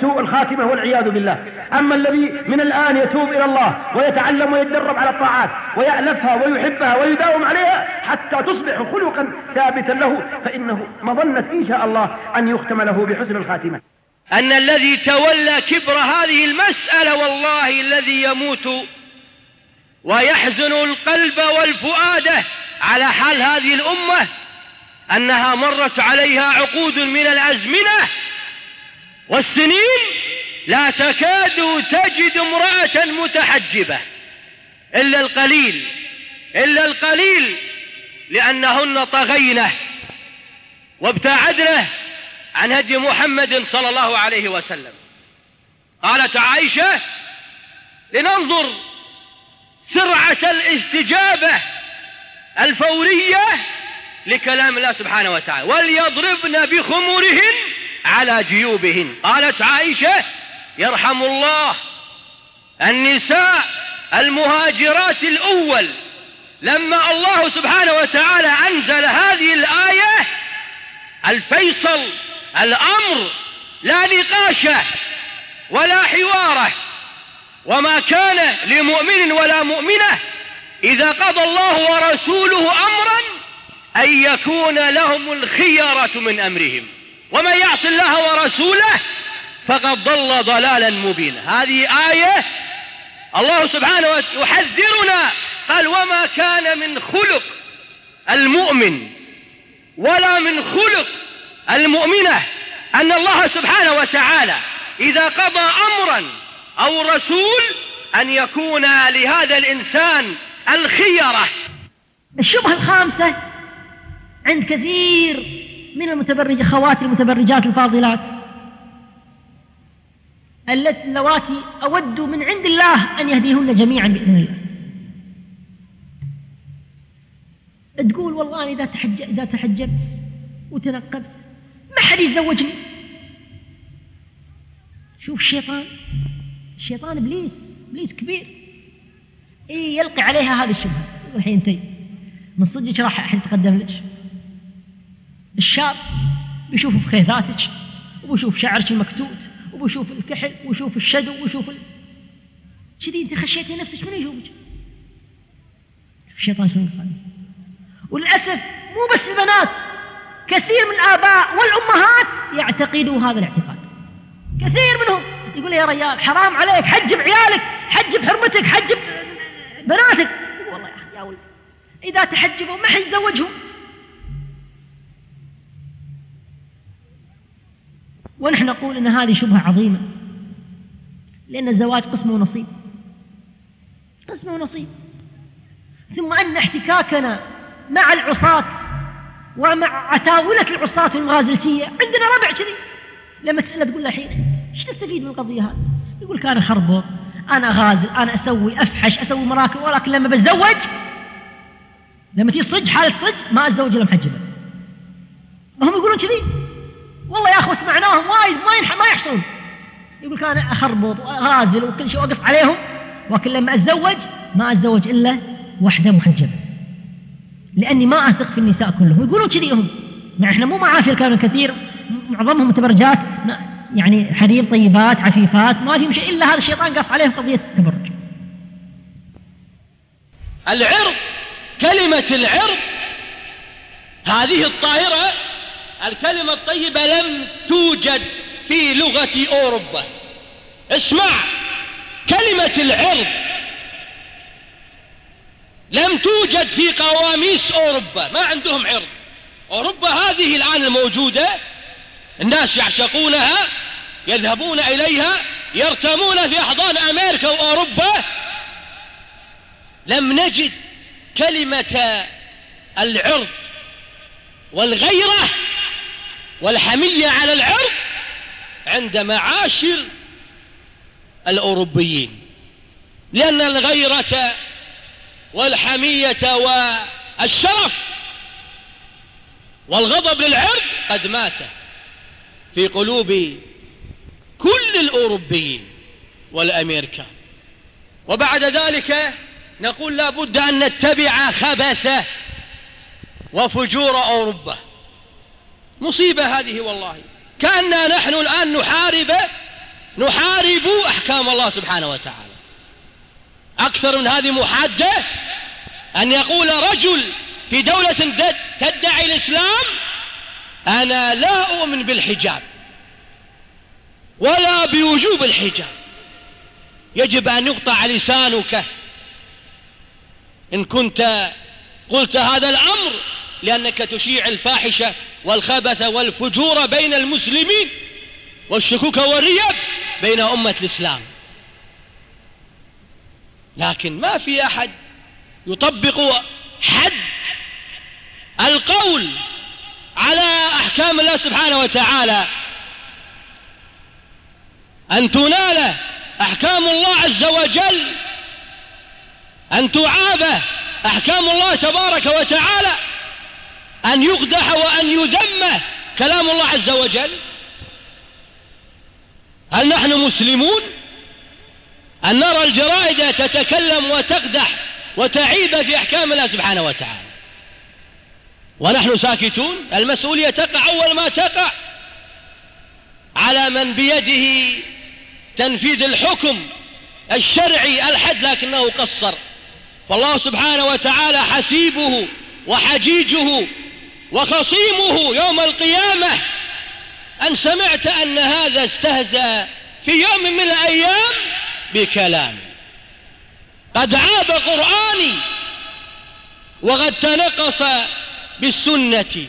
سوء الخاتمة والعياذ بالله. أما الذي من الآن يتوب إلى الله ويتعلم ويتدرب على الطاعات ويألفها ويحبها ويداوم عليها حتى تصبح خلقا ثابتا له فإنه مظنة إن شاء الله أن يختم له بحسن الخاتمة. أن الذي تولى كبر هذه المسألة والله الذي يموت ويحزن القلب والفؤاد على حال هذه الأمة أنها مرت عليها عقود من الأزمنة والسنين لا تكاد تجد امرأة متحجبة إلا القليل إلا القليل لأنهن طغينة وابتعدنه عن هدي محمد صلى الله عليه وسلم. قالت عائشة لننظر سرعة الاستجابة الفورية لكلام الله سبحانه وتعالى. وليضربن بخمورهن على جيوبهن. قالت عائشة يرحم الله النساء المهاجرات الأول. لما الله سبحانه وتعالى أنزل هذه الآية الفيصل الأمر لا نقاش ولا حواره وما كان لمؤمن ولا مؤمنة إذا قضى الله ورسوله أمرا أن يكون لهم الخيرة من أمرهم. ومن يعص الله ورسوله فقد ضل ضلالا مبينا. هذه آية الله سبحانه وتعالى يحذرنا. قال وما كان من خلق المؤمن ولا من خلق المؤمنة أن الله سبحانه وتعالى إذا قضى أمرا أو رسول أن يكون لهذا الإنسان الخيرة الشبهة الخامسة عند كثير من المتبرج خواتي المتبرجات الفاضلات. اللواتي أود من عند الله أن يهديهن جميعا بإذن الله. تقول والله إذا تحجب إذا تحجبت وتنقبت ما حد يتزوجني. شوف الشيطان الشيطان إبليس إبليس كبير. إيه يلقي عليها هذه الشبهة. الحين انتي من صدقك راح الحين تقدم لك. الشاب بيشوف في خيثاتك وبشوف شعرك المكتوت وبشوف الكحل وشوف الشدو وشوف ال... كذي انت خشيتي نفسك من يشوفك الشيطان شنو يصنع وللأسف مو بس البنات كثير من الآباء والأمهات يعتقدوا هذا الاعتقاد. كثير منهم يقول يا رجال حرام عليك حجب عيالك حجب حرمتك حجب بناتك. والله يا ولد إذا تحجبوا ما حيتزوجهم. ونحن نقول أن هذه شبهة عظيمة لأن الزواج قسم ونصيب قسم ونصيب. ثم أن احتكاكنا مع العصاة ومع عتاولة العصاة المغازلتية عندنا ربع كذي. لما تسأله تقول له الحين إيش تستفيد من القضية هذه؟ يقول لك أنا خربط أنا غازل أنا أسوي أفحش أسوي مراكب ولكن لما بتزوج لما تيجي صج حالة صج ما أتزوج إلا محجبة. هم يقولون كذي؟ والله يا أخوة سمعناهم وايد ما ما يحصلون يقول أنا أخربط وأغازل وكل شيء وأقص عليهم ولكن لما أتزوج ما أتزوج إلا وحدة محجبة. لأني ما أثق في النساء كلهم. يقولون كذي هم. يعني إحنا مو معاشر كانوا كثير. معظمهم متبرجات يعني حريم طيبات عفيفات ما فيهم شيء إلا هذا الشيطان قص عليهم قضية التبرج. العرض كلمة العرض هذه الطاهرة الكلمة الطيبة لم توجد في لغة أوروبا. اسمع كلمة العرض لم توجد في قواميس أوروبا. ما عندهم عرض أوروبا هذه الآن الموجودة الناس يعشقونها يذهبون إليها يرتمون في أحضان أمريكا وأوروبا. لم نجد كلمة العرض والغيرة والحمية على العرض عند معاشر الأوروبيين. لأن الغيرة والحمية والشرف والغضب للعرض قد مات في قلوب كل الأوروبيين والأمريكا وبعد ذلك نقول لا بد أن نتبع خبث وفجور أوروبا. مصيبة هذه والله. كأننا نحن الآن نحارب نحارب أحكام الله سبحانه وتعالى. أكثر من هذه محادة أن يقول رجل في دولة تدعي الإسلام أنا لا أؤمن بالحجاب ولا بوجوب الحجاب. يجب أن يقطع لسانك. إن كنت قلت هذا الأمر لأنك تشيع الفاحشة والخبث والفجور بين المسلمين والشكوك والريب بين أمة الإسلام. لكن ما في أحد يطبق حد القول على أحكام الله سبحانه وتعالى أن تنال أحكام الله عز وجل أن تعاب أحكام الله تبارك وتعالى أن يقدح وأن يذم كلام الله عز وجل؟ هل نحن مسلمون؟ أن نرى الجرائد تتكلم وتقدح وتعيب في أحكام الله سبحانه وتعالى. ونحن ساكتون؟ المسؤولية تقع أول ما تقع على من بيده تنفيذ الحكم الشرعي الحد لكنه قصر. فالله سبحانه وتعالى حسيبه وحجيجه وخصيمه يوم القيامة. أن سمعت أن هذا استهزأ في يوم من الأيام بكلام. قد عاب قرآني وقد تنقص بالسنة.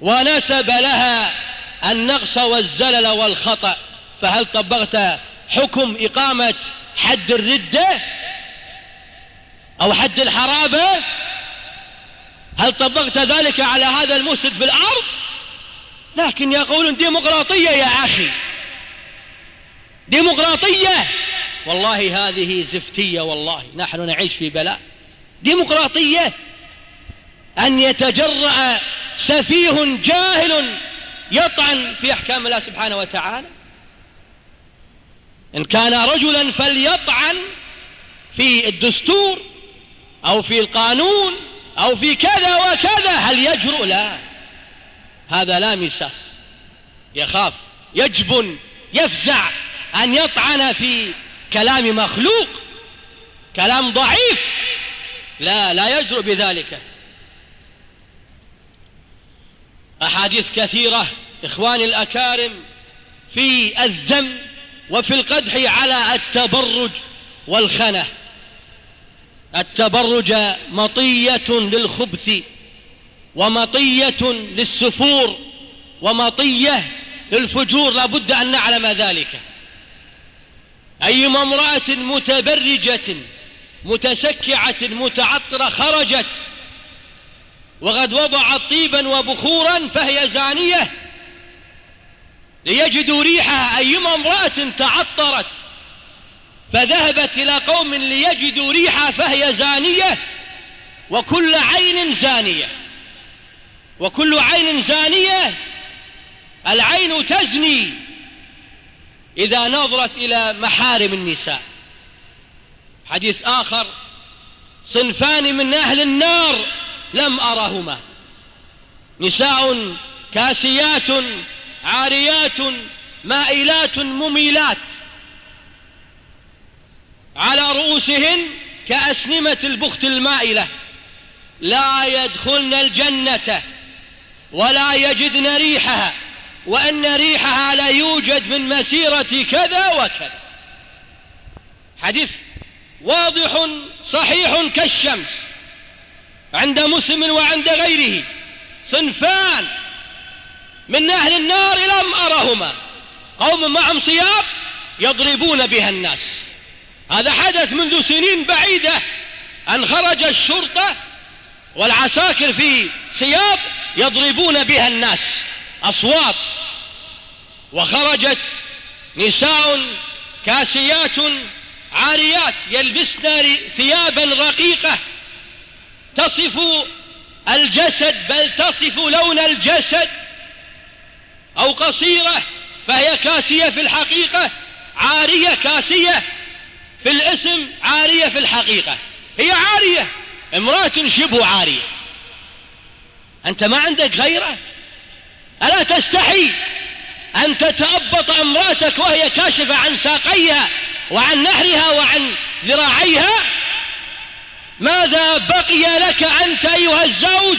ونسب لها النقص والزلل والخطأ. فهل طبقت حكم إقامة حد الردة أو حد الحرابة؟ هل طبقت ذلك على هذا المفسد في الأرض؟ لكن يقولون ديمقراطية يا أخي. ديمقراطية. والله هذه زفتية والله. نحن نعيش في بلاء. ديمقراطية. أن يتجرأ سفيه جاهل يطعن في أحكام الله سبحانه وتعالى. إن كان رجلا فليطعن في الدستور أو في القانون. أو في كذا وكذا هل يجرؤ؟ لا. هذا لا مساس. يخاف يجبن يفزع أن يطعن في كلام مخلوق كلام ضعيف. لا لا يجرؤ بذلك. أحاديث كثيرة إخواني الأكارم في الذم وفي القدح على التبرج والخنة. التبرج مطية للخبث ومطية للسفور ومطية للفجور. لا بد أن نعلم ذلك. أيما امرأة متبرجة متسكعة متعطرة خرجت وقد وضعت طيبا وبخورا فهي زانية ليجدوا ريحها. أيما امرأة تعطرت فذهبت إلى قوم ليجدوا ريحها فهي زانية وكل عين زانية. وكل عين زانية العين تزني إذا نظرت إلى محارم النساء. حديث آخر صنفان من أهل النار لم أرهما نساء كاسيات عاريات مائلات مميلات. على رؤوسهن كأسنمة البخت المائلة. لا يدخلن الجنة ولا يجدن ريحها وأن ريحها لا يوجد من مسيرة كذا وكذا. حديث واضح صحيح كالشمس عند مسلم وعند غيره. صنفان من أهل النار لم أرهما. قوم معهم صياب يضربون بها الناس. هذا حدث منذ سنين بعيدة. أن خرج الشرطة والعساكر في سياط يضربون بها الناس أصوات. وخرجت نساء كاسيات عاريات يلبسن ثيابا رقيقة. تصف الجسد بل تصف لون الجسد أو قصيرة فهي كاسية في الحقيقة عارية كاسية. في الاسم عارية في الحقيقة. هي عارية امرأة شبه عارية. أنت ما عندك غيرة؟ ألا تستحي أن تتأبط أمرأتك وهي كاشفة عن ساقيها وعن نهرها وعن ذراعيها؟ ماذا بقي لك أنت أيها الزوج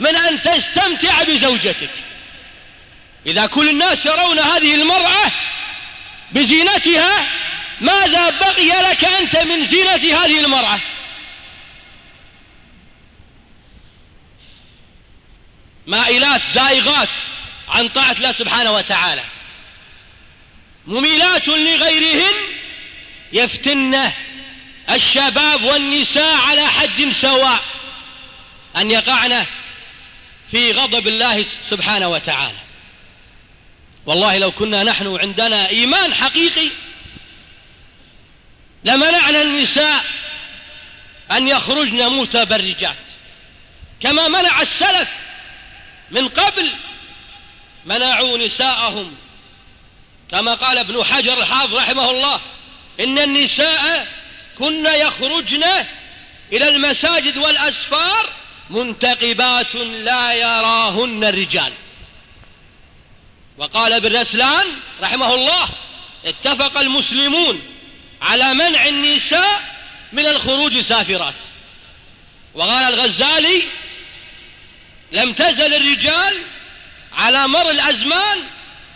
من أن تستمتع بزوجتك؟ إذا كل الناس يرون هذه المرأة بزينتها ماذا بقي لك أنت من زينة هذه المرأة؟ مائلات زائغات عن طاعة الله سبحانه وتعالى. مميلات لغيرهن يفتن الشباب والنساء على حد سواء أن يقعن في غضب الله سبحانه وتعالى. والله لو كنا نحن عندنا إيمان حقيقي لمنعنا النساء أن يخرجن متبرجات. كما منع السلف من قبل منعوا نساءهم. كما قال ابن حجر الحافظ رحمه الله إن النساء كن يخرجن إلى المساجد والأسفار منتقبات لا يراهن الرجال. وقال ابن رسلان رحمه الله اتفق المسلمون على منع النساء من الخروج سافرات. وقال الغزالي لم تزل الرجال على مر الأزمان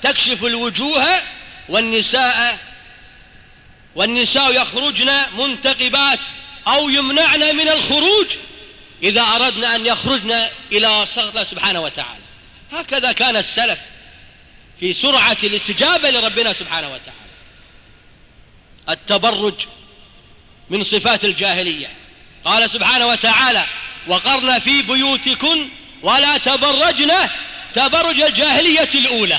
تكشف الوجوه والنساء والنساء يخرجن منتقبات أو يمنعن من الخروج إذا أردنا أن يخرجن إلى صغر سبحانه وتعالى. هكذا كان السلف في سرعة الاستجابة لربنا سبحانه وتعالى. التبرج من صفات الجاهلية. قال سبحانه وتعالى وقرن في بيوتكن ولا تبرجن تبرج الجاهلية الأولى.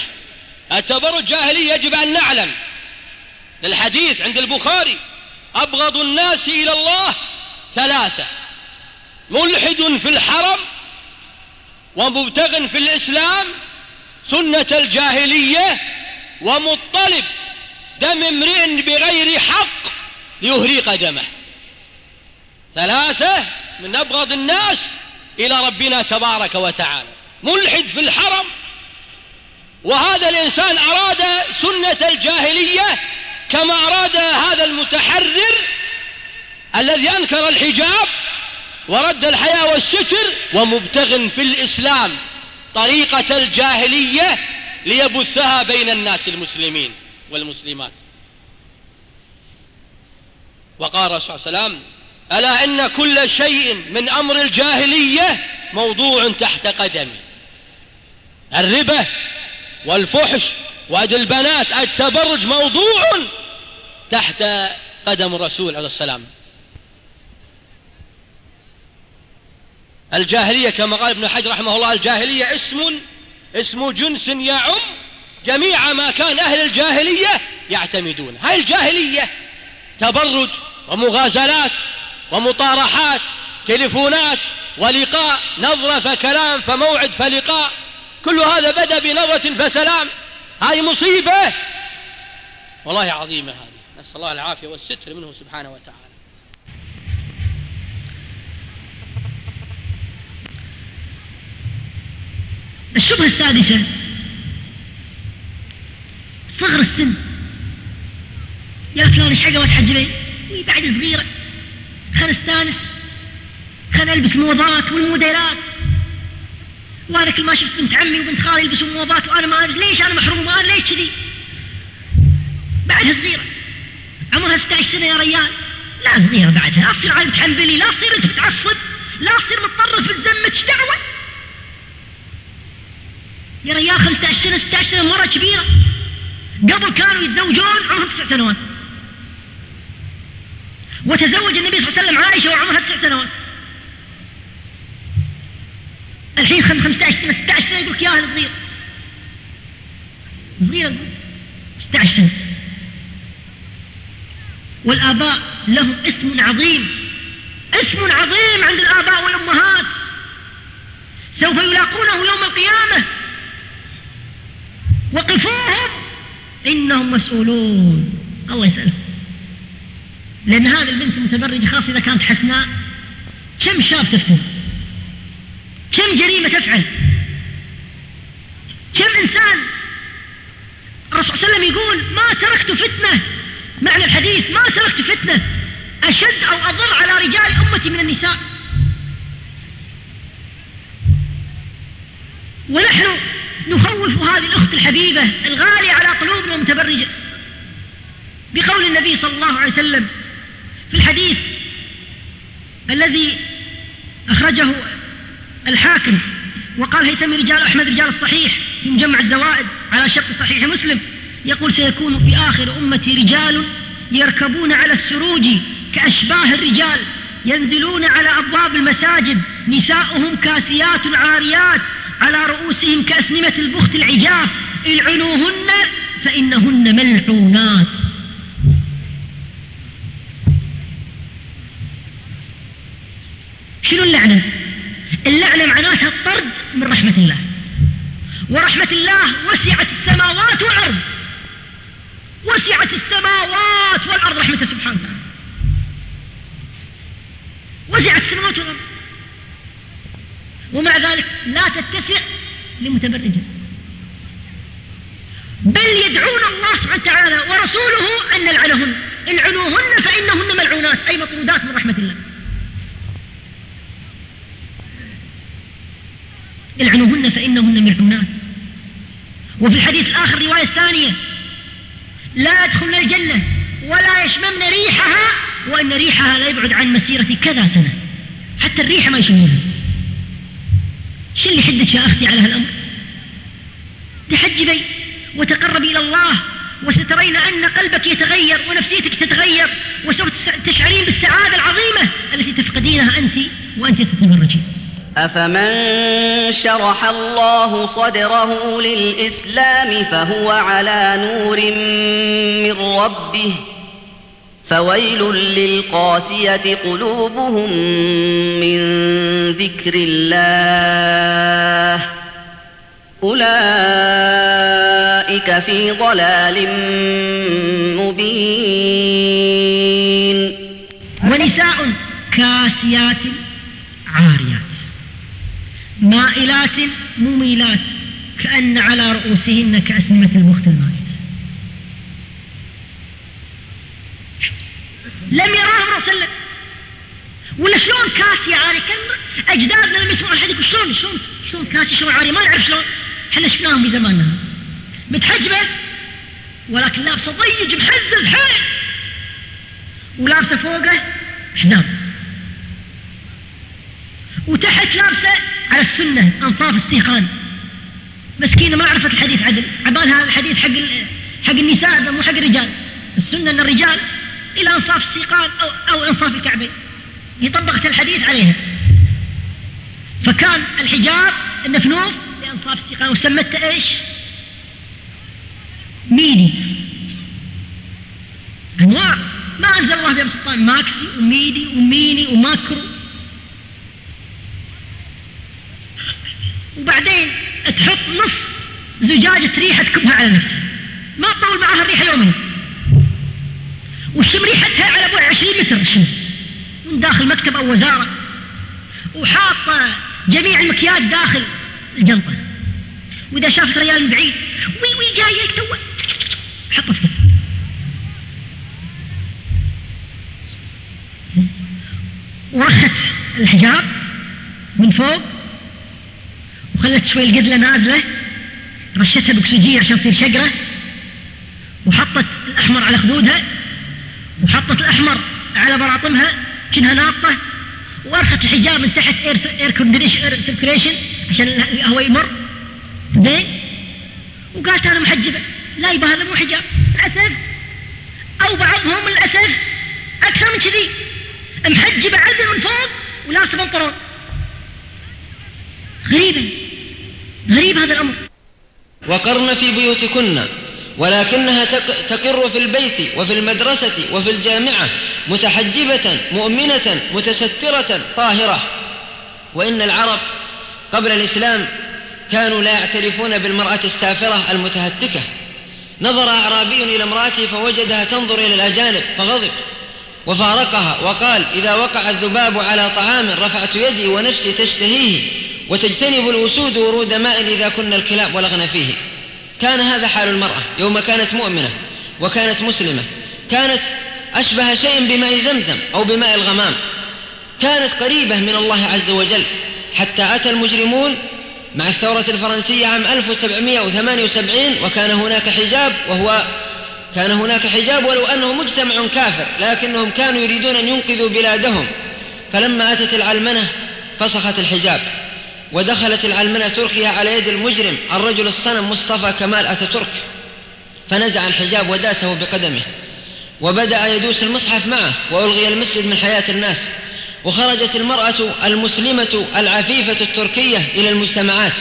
التبرج جاهلي يجب أن نعلم. للحديث عند البخاري أبغض الناس إلى الله ثلاثة ملحد في الحرم ومبتغ في الإسلام سنة الجاهلية ومطلب دم امرئ بغير حق ليهريق دمه. ثلاثة من أبغض الناس إلى ربنا تبارك وتعالى. ملحد في الحرم. وهذا الإنسان أراد سنة الجاهلية كما أراد هذا المتحرر الذي أنكر الحجاب ورد الحياة والستر ومبتغ في الإسلام. طريقة الجاهلية ليبثها بين الناس المسلمين. والمسلمات. وقال الرسول صلى الله عليه وسلم ألا إن كل شيء من أمر الجاهلية موضوع تحت قدمي. الربا والفحش وأد البنات التبرج موضوع تحت قدم الرسول عليه السلام الجاهلية كما قال ابن حجر رحمه الله الجاهلية اسم اسم جنس يعم جميع ما كان أهل الجاهلية يعتمدون. هاي الجاهلية تبرج ومغازلات ومطارحات تلفونات ولقاء نظرة فكلام فموعد فلقاء. كل هذا بدأ بنظرة فسلام. هذه مصيبة. والله عظيمة هذه. نسأل الله العافية والستر منه سبحانه وتعالى. الشبهة السادسة صغر السن فلان إيش حقه وتحجبين بعد صغيرة. خل استانس. خل ألبس موضات والموديلات. وأنا كل ما شفت بنت عمي وبنت خالي يلبسوا موضات وأنا ما البس ليش أنا محروم وأنا ليش كذي. بعدها صغيرة. عمرها 16 سنة يا ريال. لا صغيرة بعدها. لا تصير عايز تحنبلي. لا تصير أنت تتعصب لا تصير متطرف إيش دعوة؟ يا ريال 15 سنة 16 سنة مرة كبيرة. قبل كانوا يتزوجون عمرهم تسع سنوات. وتزوج النبي صلى الله عليه وسلم عائشة وعمرها تسع سنوات. الحين 15 سنة 16 سنة يقول لك يا أهل صغير صغير 16 سنة. والآباء لهم اسم عظيم. اسم عظيم عند الآباء والأمهات. سوف يلاقونه يوم القيامة. وقفوهم. إنهم مسؤولون. الله يسألهم لأن هذه البنت المتبرجة خاصة إذا كانت حسناء كم شاب تفتن كم جريمة تفعل؟ كم إنسان؟ الرسول صلى الله عليه وسلم يقول ما تركت فتنة. معنى الحديث ما تركت فتنة. أشد أو أضر على رجال أمتي من النساء. ونحن نخوف هذه الأخت الحبيبة الغالية على قلوبنا المتبرجة بقول النبي صلى الله عليه وسلم في الحديث الذي أخرجه الحاكم وقال هيثم رجال أحمد رجال الصحيح في مجمع الزوائد على شرط صحيح مسلم يقول سيكون في آخر أمتي رجال يركبون على السروج كأشباه الرجال ينزلون على أبواب المساجد نساؤهم كاسيات عاريات على رؤوسهم كأسنمة البخت العجاف. العنوهن فإنهن ملعونات. شنو اللعنة؟ اللعنة معناتها الطرد من رحمة الله. ورحمة الله وسعت السماوات والأرض. وسعت السماوات والأرض رحمته سبحانه وتعالى. وسعت السماوات والأرض. ومع ذلك لا تتسع لمتبرجة. بل يدعون الله سبحانه وتعالى ورسوله أن نلعنهن. العنوهن فإنهن ملعونات أي مطرودات من رحمة الله. العنوهن فإنهن ملعونات. وفي الحديث الآخر رواية ثانية لا يدخلن الجنة ولا يشممن ريحها وأن ريحها لا يبعد عن مسيرة كذا سنة. حتى الريحة ما يشمونها شو اللي حدك يا أختي على هالأمر؟ تحجبي وتقربي إلى الله وسترين أن قلبك يتغير ونفسيتك تتغير وسوف تشعرين بالسعادة العظيمة التي تفقدينها أنت وأنت تتبرجين أفمن شرح الله صدره للإسلام فهو على نور من ربه. فويل للقاسية قلوبهم من ذكر الله. أولئك في ضلال مبين. ونساء كاسيات عاريات. مائلات مميلات كأن على رؤوسهن كأسنمة البخت المائدة لم يراه الرسول صلى الله. عليه وسلم ولا شلون كاسي عاري؟ كان أجدادنا لما يسمعون الحديث شلون شلون شلون كاسي شلون عاري؟ ما نعرف شلون. إحنا شفناهم في زماننا متحجبة؟ ولكن لابسة ضيج محزز حيل. ولابسة فوقه حزام. وتحت لابسة على السنة أنصاف السيقان مسكينة ما عرفت الحديث عدل. عبالها الحديث حق حق النساء مو حق الرجال. السنة إن الرجال إلى أنصاف السيقان أو أو أنصاف الكعبين هي طبقت الحديث عليها. فكان الحجاب النفنوف لأنصاف السيقان وسمته إيش؟ midi أنواع. ما أنزل الله بها سلطان. maxi و midi و mini و macro. وبعدين تحط نص زجاجة ريحة تكبها على نفسها. ما تطول معها الريحة يومين. وشم ريحتها على بعد 20 متر الشم من داخل مكتب أو وزارة. وحاطة جميع المكياج داخل الجنطة وإذا شافت ريال من بعيد وي وي جاي تو حطه في ورخت الحجاب من فوق وخلت شوي القدلة نازلة. رشتها بأكسجين عشان تصير شقرة. وحطت الأحمر على خدودها. الأحمر على براطمها كأنها ناطة وارخت الحجاب من تحت air circulation عشان الهواء يمر. زين؟ وقالت أنا محجبة. لا يبقى هذا مو حجاب. للأسف. أو بعضهم للأسف أكثر من كذي. محجبة عدل من فوق ولابسة بنطلون. غريبة. غريب هذا الأمر. وقرن في بيوتكن. ولكنها تقر في البيت وفي المدرسة وفي الجامعة متحجبة مؤمنة متسترة طاهرة. وإن العرب قبل الإسلام كانوا لا يعترفون بالمرأة السافرة المتهتكة. نظر أعرابي إلى امرأته فوجدها تنظر إلى الأجانب فغضب وفارقها وقال إذا وقع الذباب على طعام رفعت يدي ونفسي تشتهيه وتجتنب الأسود ورود ماء إذا كنا الكلاب ولغن فيه. كان هذا حال المرأة يوم كانت مؤمنة وكانت مسلمة كانت أشبه شيء بماء زمزم أو بماء الغمام. كانت قريبة من الله عز وجل. حتى أتى المجرمون مع الثورة الفرنسية عام 1778 وكان هناك حجاب وهو كان هناك حجاب ولو أنه مجتمع كافر لكنهم كانوا يريدون أن ينقذوا بلادهم. فلما أتت العلمنة فسخت الحجاب. ودخلت العلمنة تركيا على يد المجرم الرجل الصنم مصطفى كمال أتاتورك. فنزع الحجاب وداسه بقدمه. وبدأ يدوس المصحف معه وألغي المسجد من حياة الناس. وخرجت المرأة المسلمة العفيفة التركية إلى المجتمعات.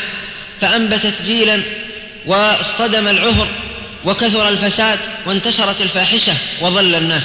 فأنبتت جيلا واصطدم العهر وكثر الفساد وانتشرت الفاحشة وضل الناس.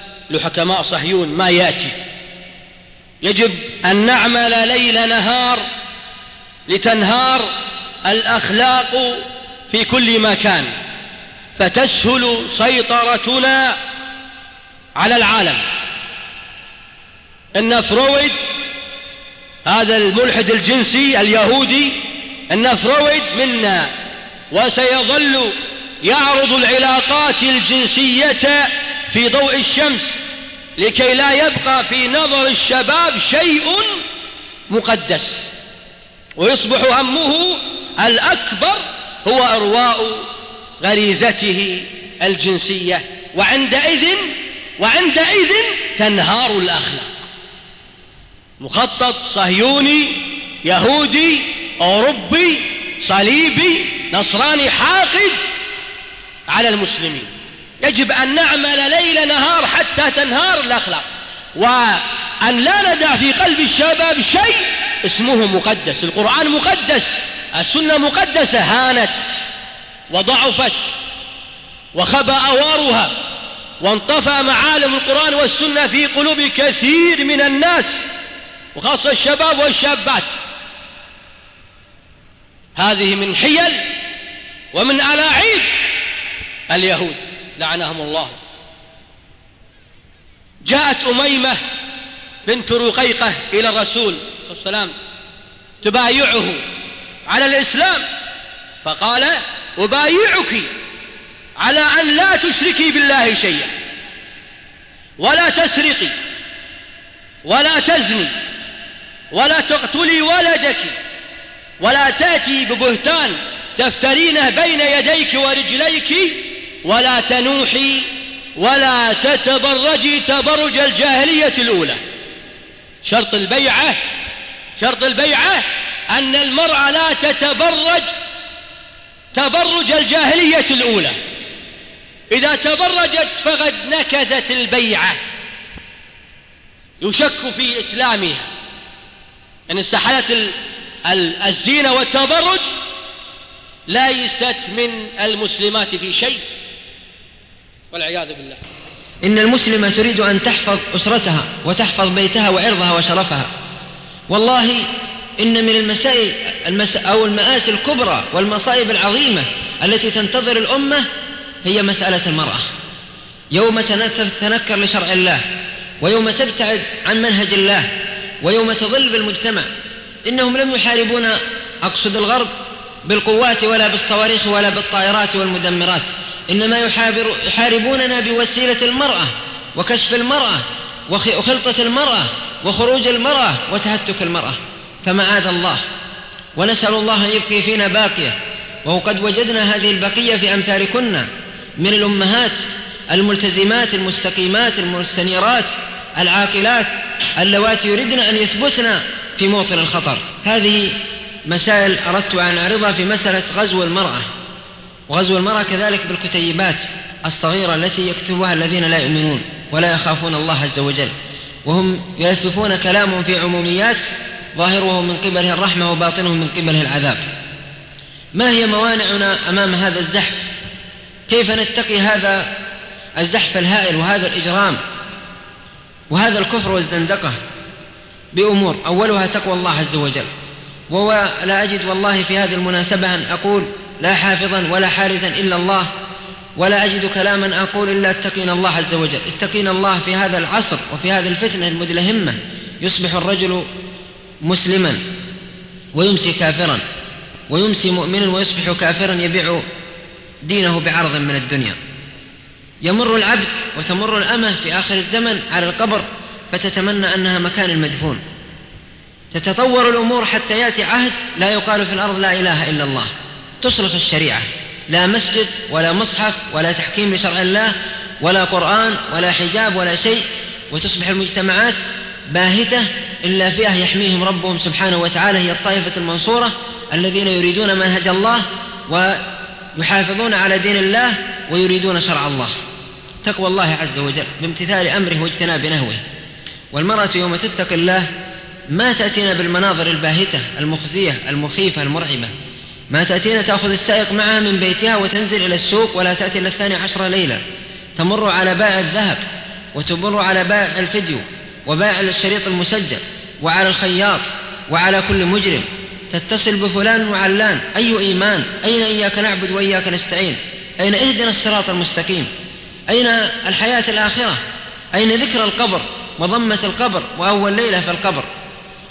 لحكماء صهيون ما يأتي. يجب أن نعمل ليل نهار لتنهار الأخلاق في كل مكان فتسهل سيطرتنا على العالم. إن فرويد هذا الملحد الجنسي اليهودي إن فرويد منا وسيظل يعرض العلاقات الجنسية في ضوء الشمس. لكي لا يبقى في نظر الشباب شيء مقدس. ويصبح همه الأكبر هو إرواء غريزته الجنسية. وعندئذ وعندئذ تنهار الأخلاق. مخطط صهيوني يهودي أوروبي صليبي نصراني حاقد على المسلمين. يجب أن نعمل ليل نهار حتى تنهار الأخلاق. وأن لا ندع في قلب الشباب شيء اسمه مقدس. القرآن مقدس السنة مقدسة هانت وضعفت وخبى أوارها وانطفى معالم القرآن والسنة في قلوب كثير من الناس وخاصة الشباب والشابات. هذه من حيل ومن ألاعيب اليهود. لعنهم الله. جاءت أميمة بنت رقيقة إلى الرسول صلى الله عليه وسلم تبايعه على الإسلام. فقال أبايعك على أن لا تشركي بالله شيئا ولا تسرقي ولا تزني ولا تقتلي ولدك ولا تأتي ببهتان تفترينه بين يديك ورجليك ولا تنوحي ولا تتبرجي تبرج الجاهلية الأولى. شرط البيعة شرط البيعة أن المرأة لا تتبرج تبرج الجاهلية الأولى. إذا تبرجت فقد نكثت البيعة. يشك في إسلامها. إن استحلت الزينة والتبرج ليست من المسلمات في شيء. والعياذ بالله. إن المسلمة تريد أن تحفظ أسرتها وتحفظ بيتها وعرضها وشرفها. والله إن من المسائل المس أو المآسي الكبرى والمصائب العظيمة التي تنتظر الأمة هي مسألة المرأة. يوم تتنكر لشرع الله ويوم تبتعد عن منهج الله ويوم تضل بالمجتمع. إنهم لم يحاربون أقصد الغرب بالقوات ولا بالصواريخ ولا بالطائرات والمدمرات. إنما يحاربوننا بوسيلة المرأة وكشف المرأة وخلطة المرأة وخروج المرأة وتهتك المرأة فمعاذ الله. ونسأل الله أن يبقي فينا باقية. وقد وجدنا هذه البقية في أمثالكن من الأمهات الملتزمات المستقيمات المستنيرات العاقلات اللواتي يردن أن يثبتن في موطن الخطر. هذه مسائل أردت أن أعرضها في مسألة غزو المرأة. وغزو المرأة كذلك بالكتيبات الصغيرة التي يكتبها الذين لا يؤمنون ولا يخافون الله عز وجل. وهم يلففون كلامهم في عموميات ظاهره من قبله الرحمة وباطنه من قبله العذاب. ما هي موانعنا أمام هذا الزحف؟ كيف نتقي هذا الزحف الهائل وهذا الإجرام وهذا الكفر والزندقة بأمور أولها تقوى الله عز وجل؟ وهو لا أجد والله في هذه المناسبة أن أقول لا حافظا ولا حارسا إلا الله ولا أجد كلاما أقول إلا اتقينا الله عز وجل. اتقينا الله في هذا العصر وفي هذه الفتنة المدلهمة. يصبح الرجل مسلما ويمسي كافرا ويمسي مؤمنا ويصبح كافرا يبيع دينه بعرض من الدنيا. يمر العبد وتمر الأمة في آخر الزمن على القبر فتتمنى أنها مكان المدفون تتطور الأمور حتى يأتي عهد لا يقال في الأرض لا إله إلا الله. تصرخ الشريعة. لا مسجد ولا مصحف ولا تحكيم لشرع الله ولا قرآن ولا حجاب ولا شيء وتصبح المجتمعات باهتة إلا فئة يحميهم ربهم سبحانه وتعالى هي الطائفة المنصورة الذين يريدون منهج الله ويحافظون على دين الله ويريدون شرع الله. تقوى الله عز وجل بامتثال أمره واجتناب نهوه. والمرأة يوم تتقي الله ما تأتينا بالمناظر الباهتة المخزية المخيفة المرعبة. ما تأتينا تأخذ السائق معها من بيتها وتنزل إلى السوق ولا تأتي إلا الثاني عشر ليلة. تمر على بائع الذهب وتمر على بائع الفيديو وبائع الشريط المسجل وعلى الخياط وعلى كل مجرم. تتصل بفلان وعلان. أي إيمان؟ أين إياك نعبد وإياك نستعين؟ أين اهدنا الصراط المستقيم؟ أين الحياة الآخرة؟ أين ذكر القبر وضمة القبر وأول ليلة في القبر؟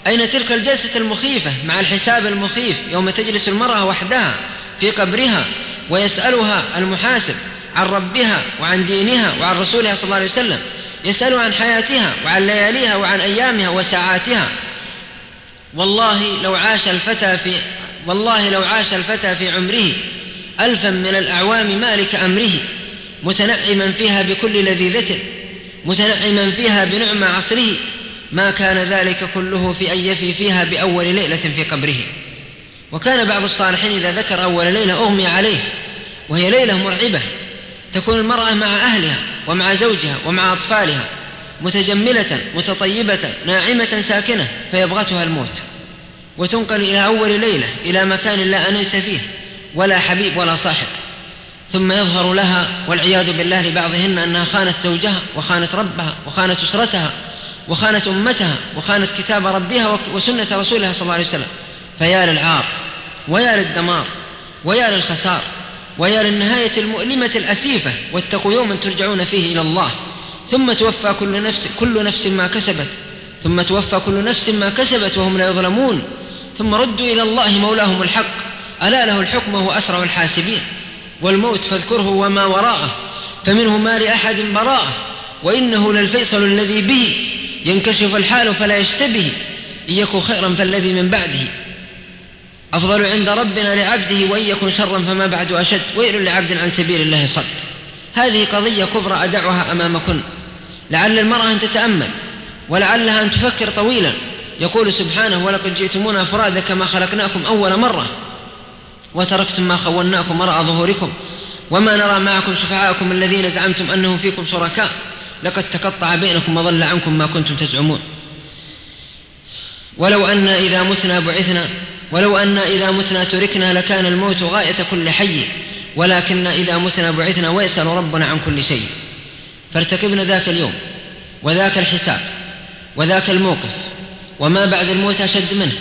أين تلك الجلسة المخيفة مع الحساب المخيف يوم تجلس المرأة وحدها في قبرها ويسألها المحاسب عن ربها وعن دينها وعن رسولها صلى الله عليه وسلم يسأل عن حياتها وعن لياليها وعن أيامها وساعاتها. والله لو عاش الفتى في والله لو عاش الفتى في عمره ألفا من الأعوام مالك أمره متنعما فيها بكل لذيذة متنعما فيها بنعم عصره ما كان ذلك كله في أن يفي فيها بأول ليلة في قبره. وكان بعض الصالحين إذا ذكر أول ليلة أغمي عليه وهي ليلة مرعبة. تكون المرأة مع أهلها ومع زوجها ومع أطفالها متجملة متطيبة ناعمة ساكنة فيبغتها الموت. وتنقل إلى أول ليلة إلى مكان لا أنيس فيه ولا حبيب ولا صاحب. ثم يظهر لها والعياذ بالله لبعضهن أنها خانت زوجها وخانت ربها وخانت أسرتها وخانت أمتها وخانت كتاب ربها وسنة رسولها صلى الله عليه وسلم. فيا للعار ويا للدمار ويا للخسار ويا للنهاية المؤلمة الأسيفة واتقوا يوما ترجعون فيه إلى الله. ثم توفى كل نفس كل نفس ما كسبت. ثم توفى كل نفس ما كسبت وهم لا يظلمون. ثم ردوا إلى الله مولاهم الحق. ألا له الحكم وهو أسرع الحاسبين. والموت فاذكره وما وراءه فمنه ما لأحد براءة. وإنه للفيصل الذي به. ينكشف الحال فلا يشتبه. إن يكن خيرا فالذي من بعده. أفضل عند ربنا لعبده وإن يكن شرا فما بعد أشد. ويل لعبد عن سبيل الله صد. هذه قضية كبرى أدعها أمامكن. لعل المرأة أن تتأمل ولعلها أن تفكر طويلا. يقول سبحانه ولقد جئتمونا فرادا كما خلقناكم أول مرة وتركتم ما خولناكم وراء ظهوركم وما نرى معكم شفعاءكم الذين زعمتم أنهم فيكم شركاء. لقد تقطع بينكم وضل عنكم ما كنتم تزعمون. ولو أن إذا متنا بعثنا ولو أن إذا متنا تركنا لكان الموت غاية كل حي ولكن إذا متنا بعثنا ويسأل ربنا عن كل شيء. فارتكبنا ذاك اليوم وذاك الحساب وذاك الموقف وما بعد الموت أشد منه.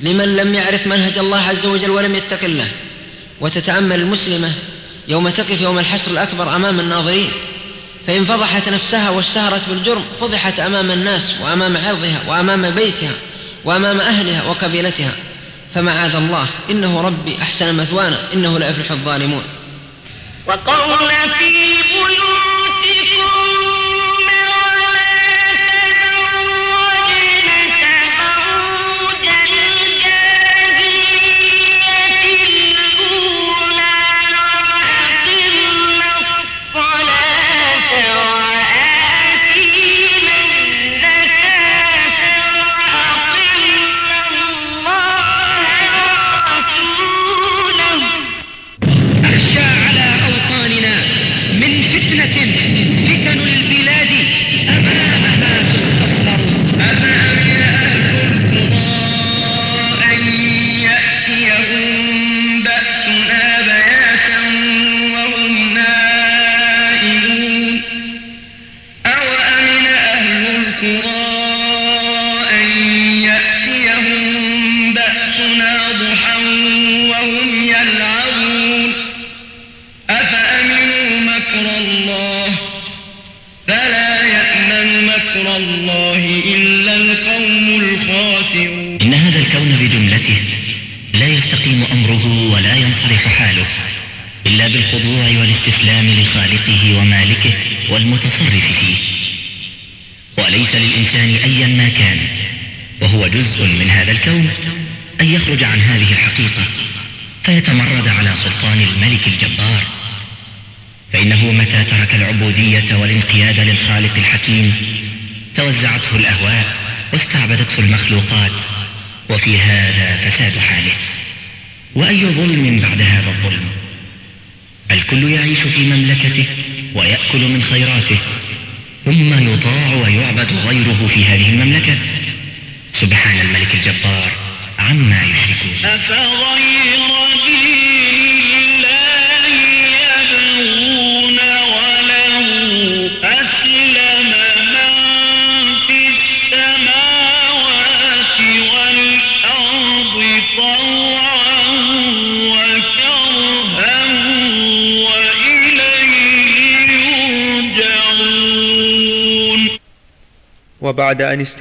لمن لم يعرف منهج الله عز وجل ولم يتق الله. وتتأمل المسلمة يوم تقف يوم الحشر الأكبر أمام الناظرين. فإن فضحت نفسها واشتهرت بالجرم فضحت أمام الناس وأمام عرضها وأمام بيتها وأمام أهلها وقبيلتها فمعاذ الله إنه ربي أحسن مثوانا إنه لا يفلح الظالمون. وقول في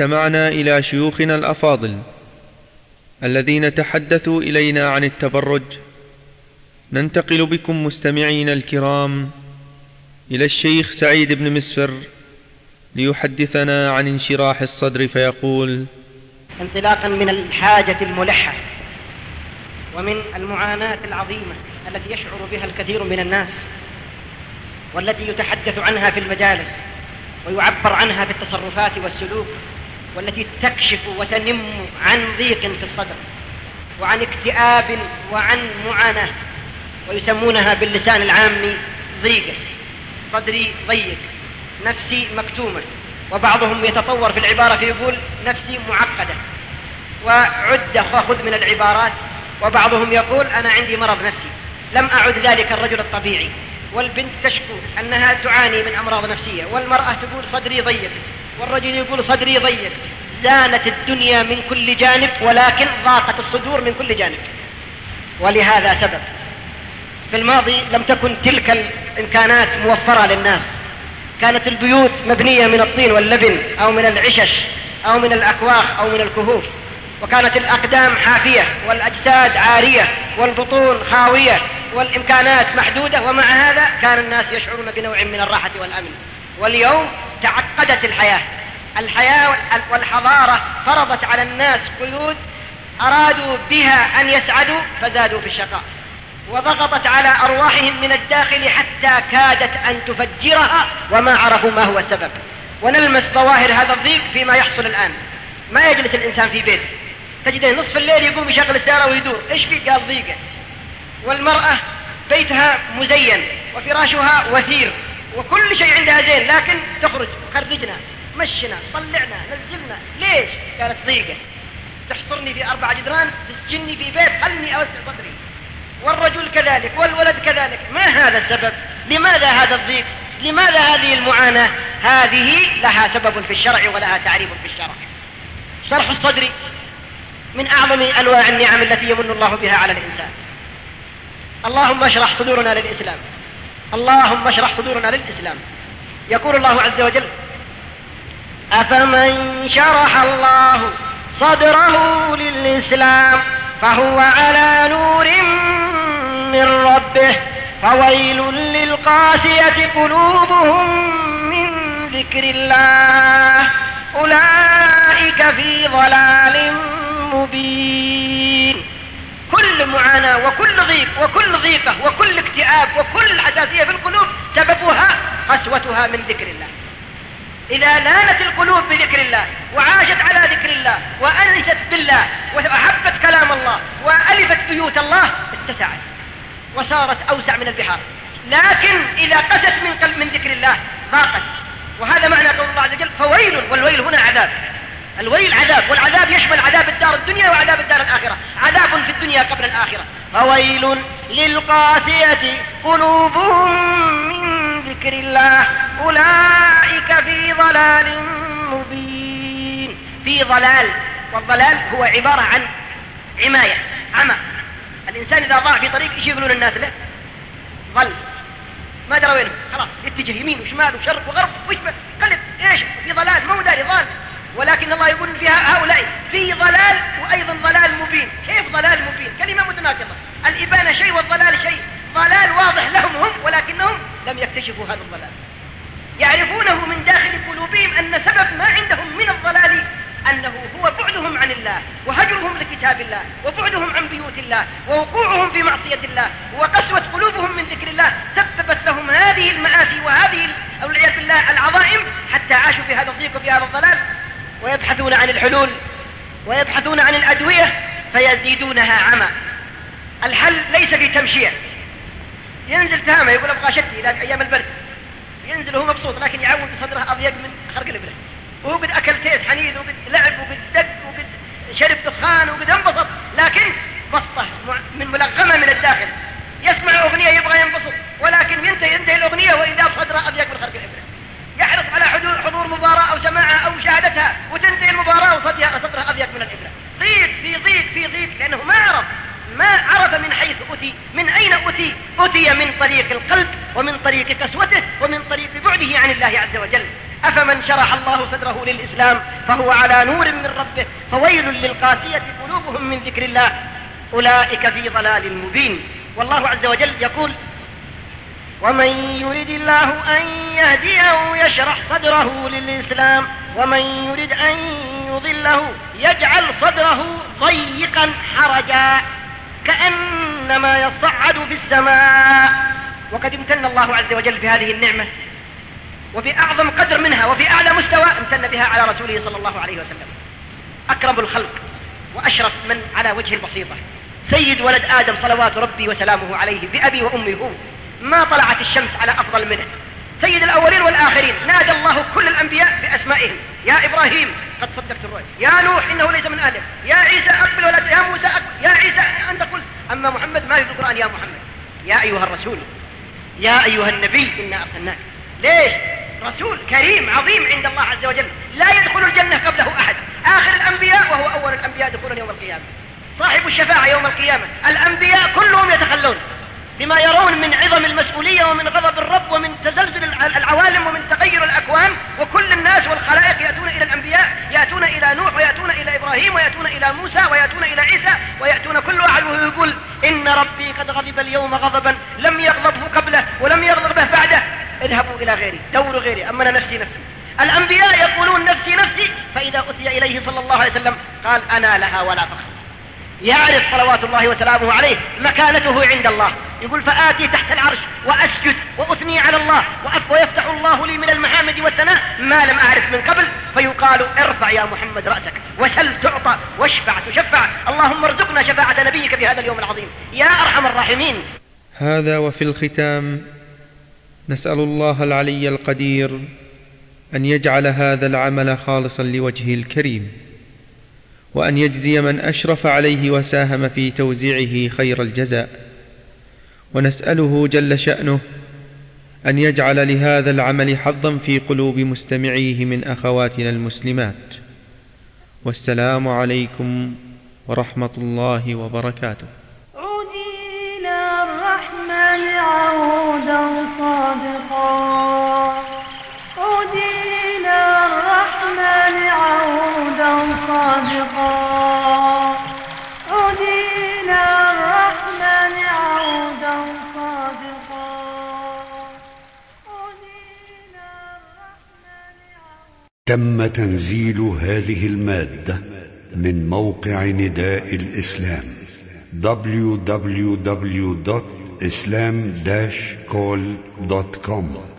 استمعنا إلى شيوخنا الأفاضل الذين تحدثوا إلينا عن التبرج. ننتقل بكم مستمعين الكرام إلى الشيخ سعيد بن مسفر ليحدثنا عن انشراح الصدر فيقول انطلاقا من الحاجة الملحة ومن المعاناة العظيمة التي يشعر بها الكثير من الناس والتي يتحدث عنها في المجالس ويعبر عنها في التصرفات والسلوك. والتي تكشف وتنم عن ضيق في الصدر وعن اكتئاب وعن معاناة ويسمونها باللسان العامي ضيقة صدري ضيق نفسي مكتومة وبعضهم يتطور في العبارة فيقول نفسي معقدة وعد وخذ من العبارات وبعضهم يقول أنا عندي مرض نفسي لم أعد ذلك الرجل الطبيعي والبنت تشكو أنها تعاني من أمراض نفسية والمرأة تقول صدري ضيق. والرجل يقول صدري ضيق. زانت الدنيا من كل جانب ولكن ضاقت الصدور من كل جانب. ولهذا سبب. في الماضي لم تكن تلك الإمكانات موفرة للناس. كانت البيوت مبنية من الطين واللبن أو من العشش أو من الأكواخ أو من الكهوف. وكانت الأقدام حافية والأجساد عارية والبطون خاوية والإمكانات محدودة. ومع هذا كان الناس يشعرون بنوع من الراحة والأمن. واليوم تعقدت الحياة. الحياة والحضارة فرضت على الناس قيود أرادوا بها أن يسعدوا فزادوا في الشقاء. وضغطت على أرواحهم من الداخل حتى كادت أن تفجرها وما عرفوا ما هو السبب. ونلمس ظواهر هذا الضيق فيما يحصل الآن. ما يجلس الإنسان في بيته تجده نصف الليل يقوم يشغل السيارة ويدور. إيش في؟ قال ضيقة. والمرأة بيتها مزين وفراشها وثير. وكل شيء عندها زين لكن تخرج خرجنا مشنا طلعنا نزلنا. ليش؟ قالت ضيقة. تحصرني في أربع جدران تسجني في بيت خلني أوسع صدري. والرجل كذلك والولد كذلك. ما هذا السبب؟ لماذا هذا الضيق؟ لماذا هذه المعاناة؟ هذه لها سبب في الشرع ولها تعريف في الشرع. شرح الصدر من أعظم أنواع النعم التي يمن الله بها على الإنسان. اللهم اشرح صدورنا للإسلام. اللهم اشرح صدورنا للإسلام. يقول الله عز وجل أفمن شرح الله صدره للإسلام فهو على نور من ربه فويل للقاسية قلوبهم من ذكر الله. أولئك في ضلال مبين. كل معاناة وكل ضيق وكل ضيقة وكل اكتئاب وكل حساسية في القلوب سببها قسوتها من ذكر الله. إذا لانت القلوب بذكر الله وعاشت على ذكر الله وأنست بالله وأحبت كلام الله وألفت بيوت الله اتسعت وصارت أوسع من البحار. لكن إذا قست من, من ذكر الله ضاقت. وهذا معنى قول الله عز وجل فويل والويل هنا عذاب. الويل عذاب والعذاب يشمل عذاب الدار الدنيا وعذاب الدار الآخرة. عذاب في الدنيا قبل الآخرة. فويل للقاسية قلوبهم من ذكر الله. أولئك في ضلال مبين. في ضلال والضلال هو عبارة عن عماية عمى. الإنسان إذا ضاع في طريق إيش يقولون الناس له؟ ضل. ما درى وينه خلاص يتجه يمين وشمال وشرق وغرب وش قلب إيش؟ في ضلال ما هو داري ضال. ولكن الله يقول فيها هؤلاء في ضلال وأيضا ضلال مبين. كيف ضلال مبين؟ كلمة متناقضة. الإبانة شيء والضلال شيء. ضلال واضح لهم هم ولكنهم لم يكتشفوا هذا الضلال. يعرفونه من داخل قلوبهم أن سبب ما عندهم من الضلال أنه هو بعدهم عن الله وهجرهم لكتاب الله وبعدهم عن بيوت الله ووقوعهم في معصية الله وقسوة قلوبهم من ذكر الله سببت لهم هذه المآسي وهذه العظائم حتى عاشوا في هذا الضيق وفي هذا الضلال. ويبحثون عن الحلول ويبحثون عن الأدوية فيزيدونها عمى. الحل ليس في تمشية ينزل تهامة يقول أبغى شتي إلى أيام البرد. ينزل وهو مبسوط لكن يعود بصدره أضيق من خرق الإبرة. وهو قد أكل تيس حنيد وقد لعب وقد دق وقد شرب دخان وقد انبسط. لكن بسطة من ملغمة من الداخل. يسمع أغنية يبغى ينبسط ولكن ينتهي ينتهي الأغنية وإذا بصدره أضيق من خرق الإبرة. يحرص على حضور, مباراة أو سماعها أو مشاهدتها وتنتهي المباراة وصدرها صدرها أضيق من الإبرة. ضيق في ضيق في ضيق لأنه ما عرف ما عرف من حيث أتي من أين أتي؟ أتي من طريق القلب ومن طريق قسوته ومن طريق بعده عن الله عز وجل. أفمن شرح الله صدره للإسلام فهو على نور من ربه فويل للقاسية قلوبهم من ذكر الله. أولئك في ضلال مبين. والله عز وجل يقول ومن يرد الله أن يهديه يشرح صدره للإسلام ومن يرد أن يضله يجعل صدره ضيقا حرجا كأنما يصعد في السماء. وقد امتن الله عز وجل بهذه النعمة وفي أعظم قدر منها وفي أعلى مستوى امتن بها على رسوله صلى الله عليه وسلم. أكرم الخلق وأشرف من على وجه البسيطة. سيد ولد آدم صلوات ربي وسلامه عليه بأبي وأمي هو ما طلعت الشمس على أفضل منه. سيد الأولين والآخرين نادى الله كل الأنبياء بأسمائهم. يا إبراهيم قد صدقت الرؤيا. يا نوح إنه ليس من أهلك يا عيسى أقبل ولا يا موسى أقبل. يا عيسى أنت قلت. أما محمد ما في القرآن يا محمد. يا أيها الرسول يا أيها النبي إنا أرسلناك. ليش؟ رسول كريم عظيم عند الله عز وجل. لا يدخل الجنة قبله أحد. آخر الأنبياء وهو أول الأنبياء دخولا يوم القيامة. صاحب الشفاعة يوم القيامة. الأنبياء كلهم يتخلون. بما يرون من عظم المسؤولية ومن غضب الرب ومن تزلزل العوالم ومن تغير الأكوان وكل الناس والخلائق يأتون إلى الأنبياء يأتون إلى نوح ويأتون إلى إبراهيم ويأتون إلى موسى ويأتون إلى عيسى ويأتون كل واحد ويقول إن ربي قد غضب اليوم غضبا لم يغضبه قبله ولم يغضب به بعده. اذهبوا إلى غيري دوروا غيري أما أنا نفسي نفسي. الأنبياء يقولون نفسي نفسي فإذا أتي إليه صلى الله عليه وسلم قال أنا لها ولا فخر. يعرف صلوات الله وسلامه عليه مكانته عند الله. يقول فآتي تحت العرش وأسجد وأثني على الله ويفتح الله لي من المحامد والثناء ما لم أعرف من قبل. فيقال ارفع يا محمد رأسك وسل تعطى واشفع تشفع. اللهم ارزقنا شفاعة نبيك في هذا اليوم العظيم. يا أرحم الراحمين. هذا وفي الختام نسأل الله العلي القدير أن يجعل هذا العمل خالصا لوجهه الكريم. وأن يجزي من أشرف عليه وساهم في توزيعه خير الجزاء. ونسأله جل شأنه أن يجعل لهذا العمل حظا في قلوب مستمعيه من أخواتنا المسلمات. والسلام عليكم ورحمة الله وبركاته. عودي إلى الرحمن عودا صادقا. عودي إلى الرحمن عودا صادقا. عودي إلى الرحمن عودا صادقا. تم تنزيل هذه المادة من موقع نداء الإسلام www.islam-call.com